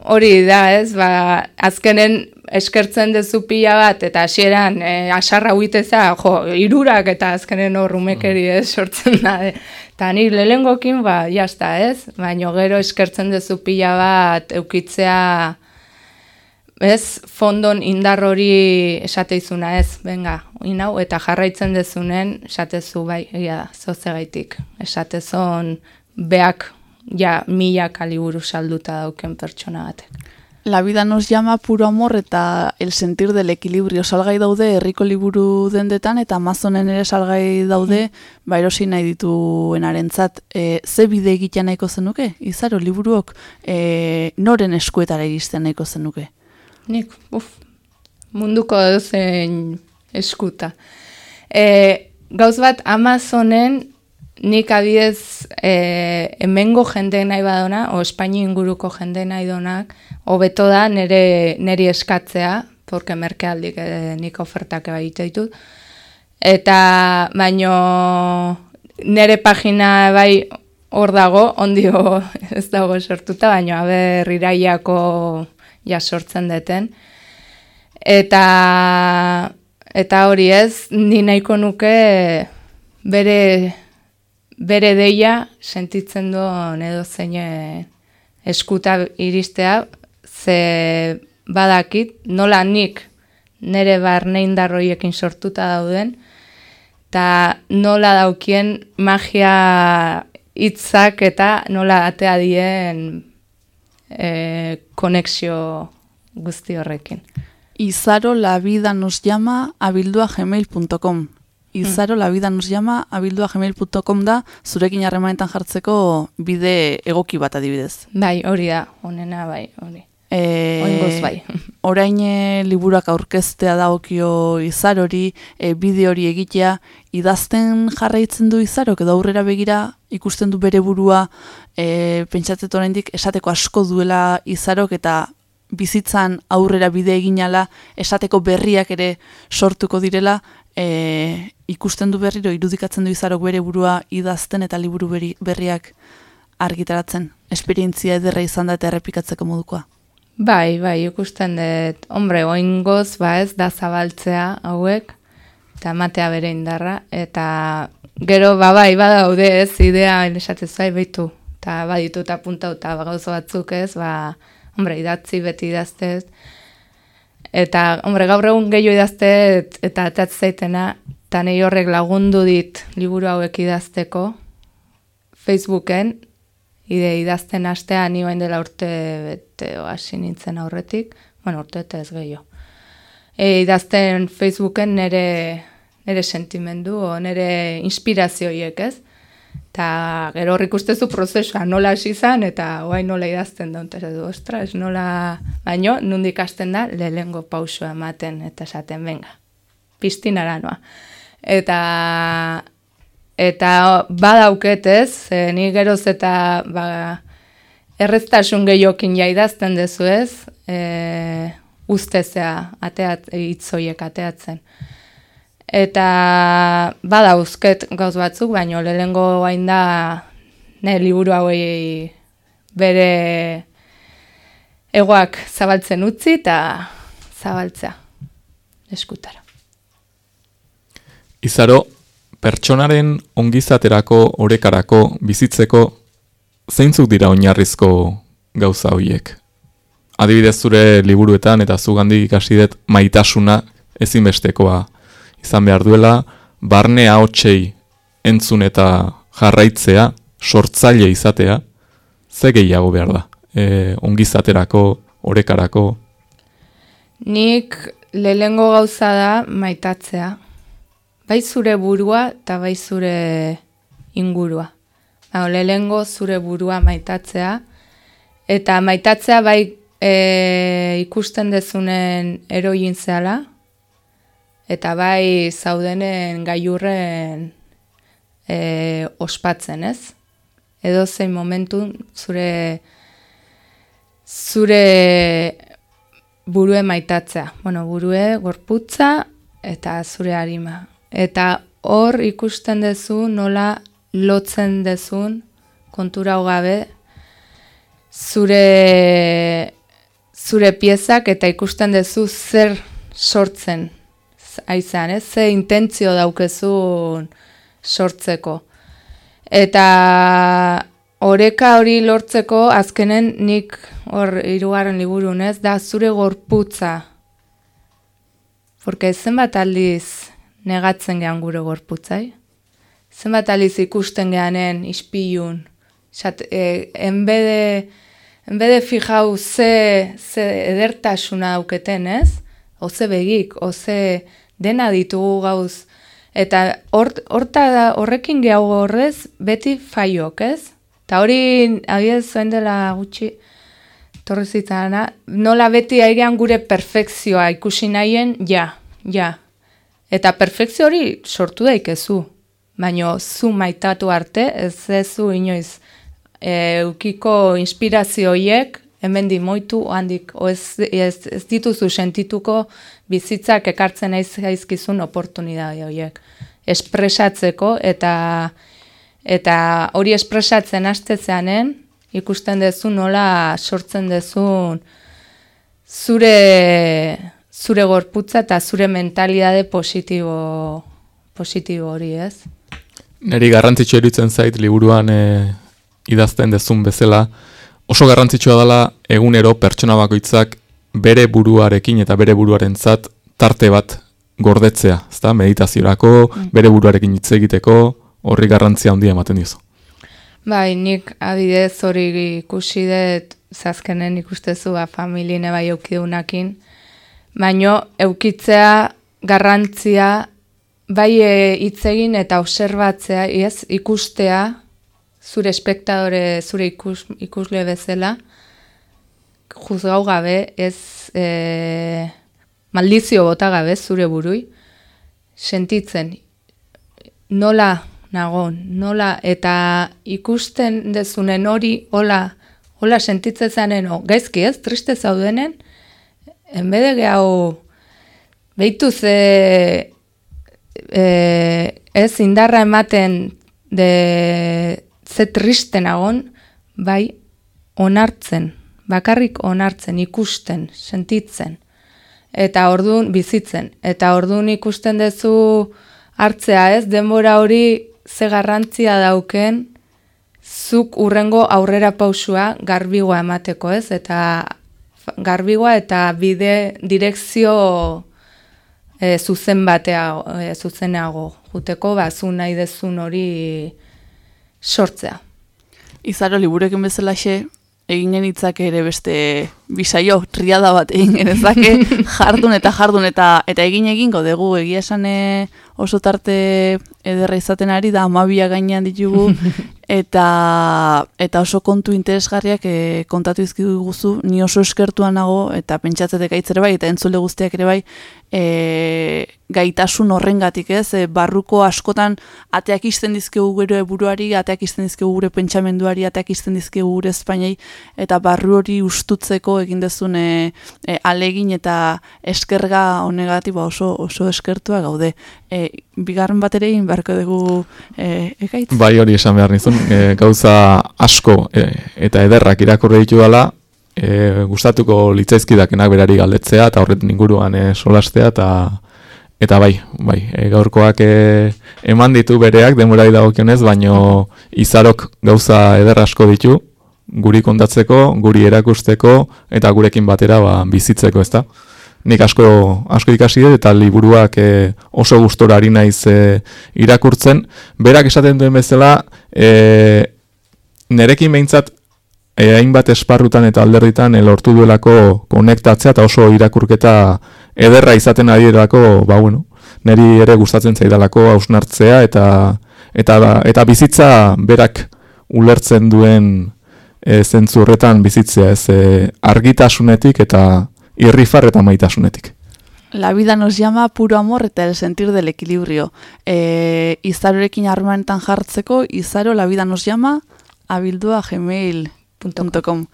hori da, ez, ba, azkenen eskertzen dezu pila bat, eta hasieran e, asarra huiteza, jo, irurak eta azkenen hor rumekeri ez sortzen da. E. Eta ni lehengokin, ba, jazta, ez? Baina gero eskertzen dezu pila bat eukitzea, ez, fondon indar hori esateizuna ez, benga, inau, eta jarraitzen dezunen, esatezu bai, egia da, zozegaitik. Esatezon, beak, ja, mila kaliburu salduta dauken pertsona batek. La vida nos llama puro amor eta el sentir del equilibrio. Salgai daude herriko liburu dendetan eta Amazonen ere salgai daude ba erosi nahi dituenarentzat. E, ze bide egiten nahiko zenuke? Izaro liburuok e, noren eskuetara iristen nahiko zenuke Nik, uf, munduko dozen eskuta. E, gauz bat Amazonen nik adidez e, hemengo jende nahi badona, o Espaini inguruko jende nahi donak, hobeto da nere, neri eskatzea, porque merkealdik e, nik ofertak egite ditut. Eta baino nere pagina bai hor dago, ondio ez dago sortuta, baino aber iraiako ja sortzen deten. Eta eta hori ez, ni nahiko nuke bere bere deia sentitzen duen edo zein eskuta iristea, ze badakit, nola nik nere barne indarroiekin sortuta dauden, eta nola daukien magia hitzak eta nola atea dien e, konexio guzti horrekin. Izaro la vida nos llama abildua gmail.com Izaro la vida nos llama abildua gmail.com da zurekin harremanetan jartzeko bide egoki bat adibidez. Bai, hori da, honena bai, hori. E, Oingoz bai. Orain e, liburak aurkeztea dagokio izarori, e, bide hori egitea, idazten jarraitzen du izarok, edo aurrera begira ikusten du bere burua, e, pentsatzen oraindik esateko asko duela izarok, eta bizitzan aurrera bide eginala, esateko berriak ere sortuko direla, e, ikusten du berriro, irudikatzen du izarok bere burua idazten eta liburu berri, berriak argitaratzen. Esperientzia ederra izan da eta errepikatzeko modukoa. Bai, bai, ikusten dut, hombre, oingoz, ba ez, da zabaltzea hauek, eta matea bere indarra, eta gero, ba bai, badaude ez, idea, esatez bai, behitu, eta baditu eta punta eta gauza batzuk ez, ba, hombre, idatzi beti idaztez, eta, hombre, gaur egun gehiago idaztet, eta atatz zaitena, eta nahi horrek lagundu dit liburu hauek idazteko, Facebooken, ide idazten astea ni bain dela urte bete hasi nintzen aurretik, bueno, urte eta ez gehiago. E, idazten Facebooken nere, nere sentimendu, o nere inspirazioiek, ez? Eta gero horrik ustezu prozesua nola hasi izan eta guai nola idazten da, eta du, ostra, ez nola... Baino, nundik hasten da, lehengo pausua ematen eta esaten, venga, piztinara noa. Eta eta badauket ez, ze ni geroz eta ba, erreztasun gehiokin ja idazten dezu ez, e, ustezea ateat, itzoiek ateatzen. Eta bada uzket gauz batzuk, baino lehengo hain da ne liburu hauei bere egoak zabaltzen utzi eta zabaltzea eskutara. Izaro, pertsonaren ongizaterako, orekarako, bizitzeko, zeintzuk dira oinarrizko gauza horiek? Adibidez zure liburuetan eta zugandik ikasi dut maitasuna ezinbestekoa izan behar duela, barne haotxei entzun eta jarraitzea, sortzaile izatea, ze gehiago behar da, e, ongizaterako, orekarako. Nik lehengo gauza da maitatzea, bai zure burua eta bai zure ingurua. Hau, lehengo zure burua maitatzea, eta maitatzea bai e, ikusten dezunen eroin zehala, eta bai zaudenen gaiurren e, ospatzen, ez? Edo zein momentu zure zure burue maitatzea. Bueno, burue gorputza eta zure harima. Eta hor ikusten duzu nola lotzen dezun kontura hogabe zure zure piezak eta ikusten duzu zer sortzen aizan, ez? Ze intentzio daukezun sortzeko. Eta oreka hori lortzeko azkenen nik hor hirugarren liburun, ez? Da zure gorputza. Porque zenbat aldiz negatzen gean gure gorputzai? Zenbat aldiz ikusten geanen ispilun? Xat, e, enbede, enbede fijau ze, ze edertasuna dauketen, ez? Oze begik, oze dena ditugu gauz. Eta horta da horrekin gehiago horrez beti faiok, ez? Eta hori, abiez zuen dela gutxi, torri zitzana, nola beti airean gure perfekzioa ikusi nahien, ja, ja. Eta perfekzio hori sortu daikezu, baino zu maitatu arte, ez zu inoiz, e, ukiko inspirazioiek, hemen di moitu handik, ez, ez, ez dituzu sentituko bizitzak ekartzen aiz gaizkizun oportunidade horiek. Espresatzeko eta eta hori espresatzen hastetzeanen ikusten duzu nola sortzen duzun zure zure gorputza eta zure mentalidade positibo positibo hori, ez? Neri garrantzitsu eritzen zait liburuan e, idazten dezun bezala, oso garrantzitsua dela egunero pertsona bakoitzak bere buruarekin eta bere buruarentzat tarte bat gordetzea, ezta? Meditaziorako, mm. bere buruarekin hitz egiteko, horri garrantzia handia ematen dizu. Bai, nik adidez hori ikusi dut zazkenen ikustezu ba, familine bai eukidunakin, baino eukitzea garrantzia bai e, hitz egin eta observatzea, ez, ikustea zure espektadore, zure ikus, ikusle bezala, juzgau gabe, ez e, maldizio bota gabe zure burui, sentitzen nola nagon, nola eta ikusten dezunen hori, hola, hola sentitzen zanen, o, gaizki ez, triste zaudenen, enbede gehau, behitu ze, e, ez indarra ematen de ze triste nagon, bai, onartzen, bakarrik onartzen, ikusten, sentitzen, eta orduan bizitzen. Eta orduan ikusten duzu hartzea ez, denbora hori ze garrantzia dauken, zuk urrengo aurrera pausua garbigoa emateko ez, eta garbigoa eta bide direkzio e, zuzen batea, e, zuzenago, juteko, ba, zu nahi dezun hori sortzea. Izaro liburekin bezalaxe, egin genitzak ere beste bisaio, triada bat egin genezake, jardun eta jardun eta eta egin egingo dugu. Egia esan eh, oso tarte ederra izaten ari da amabia gainean ditugu. Eta eta oso kontu interesgarriak e, kontatu izkidu guzu, ni oso eskertuan nago eta pentsatzetek aitzere bai eta entzule guztiak ere bai e, gaitasun horrengatik ez, e, barruko askotan ateak izten dizkegu gure buruari, ateak izten dizkegu gure pentsamenduari, ateak izten dizkegu gure Espainiai eta barru hori ustutzeko egin dezun e, alegin eta eskerga honegati ba oso, oso eskertua gaude. E, bigarren bat ere egin beharko dugu e, ekaitz? Bai hori esan behar nizun, e, gauza asko e, eta ederrak irakurri ditu dela, e, gustatuko litzaizkidakenak berari galdetzea eta horret inguruan e, solastea eta eta bai, bai, e, gaurkoak e, eman ditu bereak demorai dagokionez, baino izarok gauza eder asko ditu guri kontatzeko, guri erakusteko eta gurekin batera ba, bizitzeko, ezta? Nik asko asko ikasi dut eta liburuak e, oso gustora ari naiz e, irakurtzen. Berak esaten duen bezala, e, nerekin behintzat e, hainbat esparrutan eta alderritan e, lortu duelako konektatzea eta oso irakurketa ederra izaten adierako, ba bueno, neri ere gustatzen zaidalako hausnartzea eta, eta, eta bizitza berak ulertzen duen e, zentzu horretan bizitzea ez e, argitasunetik eta irrifar eta maitasunetik. La vida nos llama puro amor eta el sentir del equilibrio. E, izarorekin harmanetan jartzeko, izaro la vida nos llama abildua gmail.com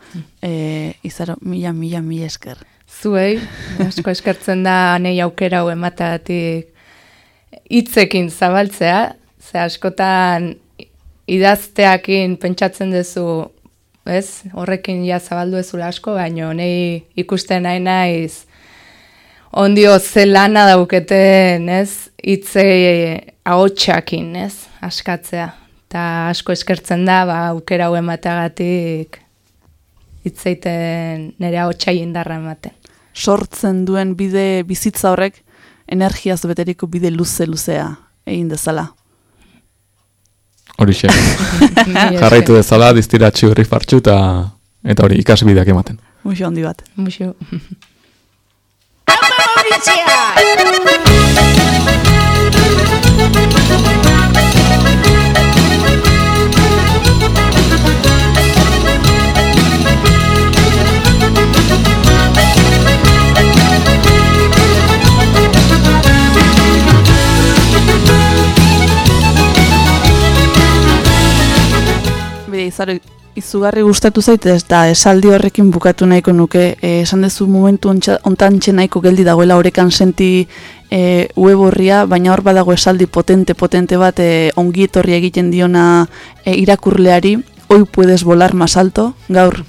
e, Izaro, mila, mila, mila esker. Zuei, asko eskertzen da nei aukera hau ematatik hitzekin zabaltzea, ze askotan idazteakin pentsatzen duzu, ez? Horrekin ja zabaldu ezula asko, baino nei ikusten nahi naiz ondio zelana dauketen, ez? Hitze ahotsakin, ez? Askatzea. Ta asko eskertzen da, ba, aukera hau emateagatik hitzeiten nire ahotsa indarra ematen. Sortzen duen bide bizitza horrek energiaz beteriko bide luze luzea egin dezala. Horixe. Jarraitu dezala, diztiratxu horri fartxu eta eta hori ikasbideak ematen. Muxo handi bat. Muxu. Bide, izaro, izugarri gustatu zait eta esaldi horrekin bukatu nahiko nuke. E, esan dezu momentu ontsa- ontan txe nahiko geldi dagoela horekan senti e, web horria, baina hor badago esaldi potente, potente bat e, ongi etorri egiten diona e, irakurleari, hoi puedes volar más alto, gaur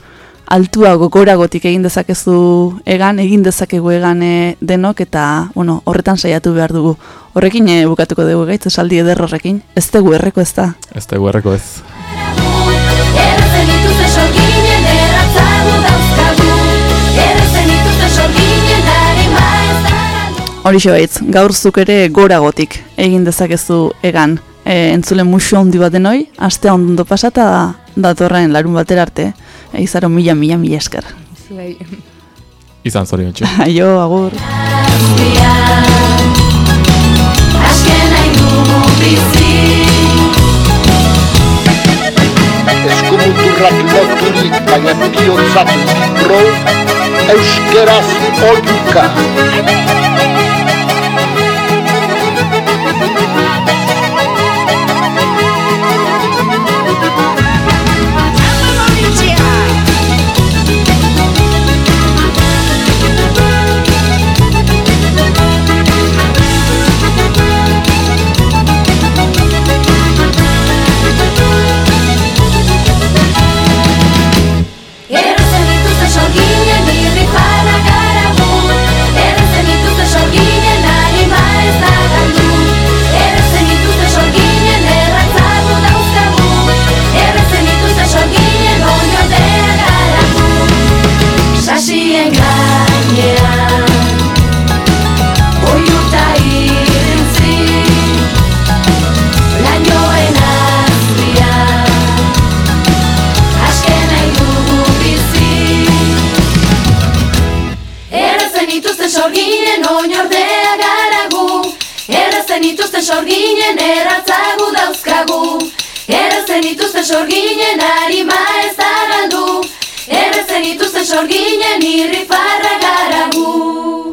altua gogoragotik egin dezakezu egan, egin dezakegu egan e, denok, eta bueno, horretan saiatu behar dugu. Horrekin e, bukatuko dugu gaitz, esaldi eder horrekin. Ez dugu erreko ez da. Ez da guerreko ez. Horixe baitz, gaur zuk ere goragotik egin dezakezu egan. E, entzule musu handi bat denoi, astea ondo pasata datorren larun batera arte. E, izaro mila, mila, mila esker. Zuei. Izan zorion txu. Aio, agur. Azken nahi dugu bizi kulturrak loturik, baina bihotza bizkipro euskaraz oduka. sorginen oinordea garagu. Errazen ituzten sorginen erratzagu dauzkagu. Errazen ituzten sorginen harima ez da Errazen ituzten sorginen irri farra garagu.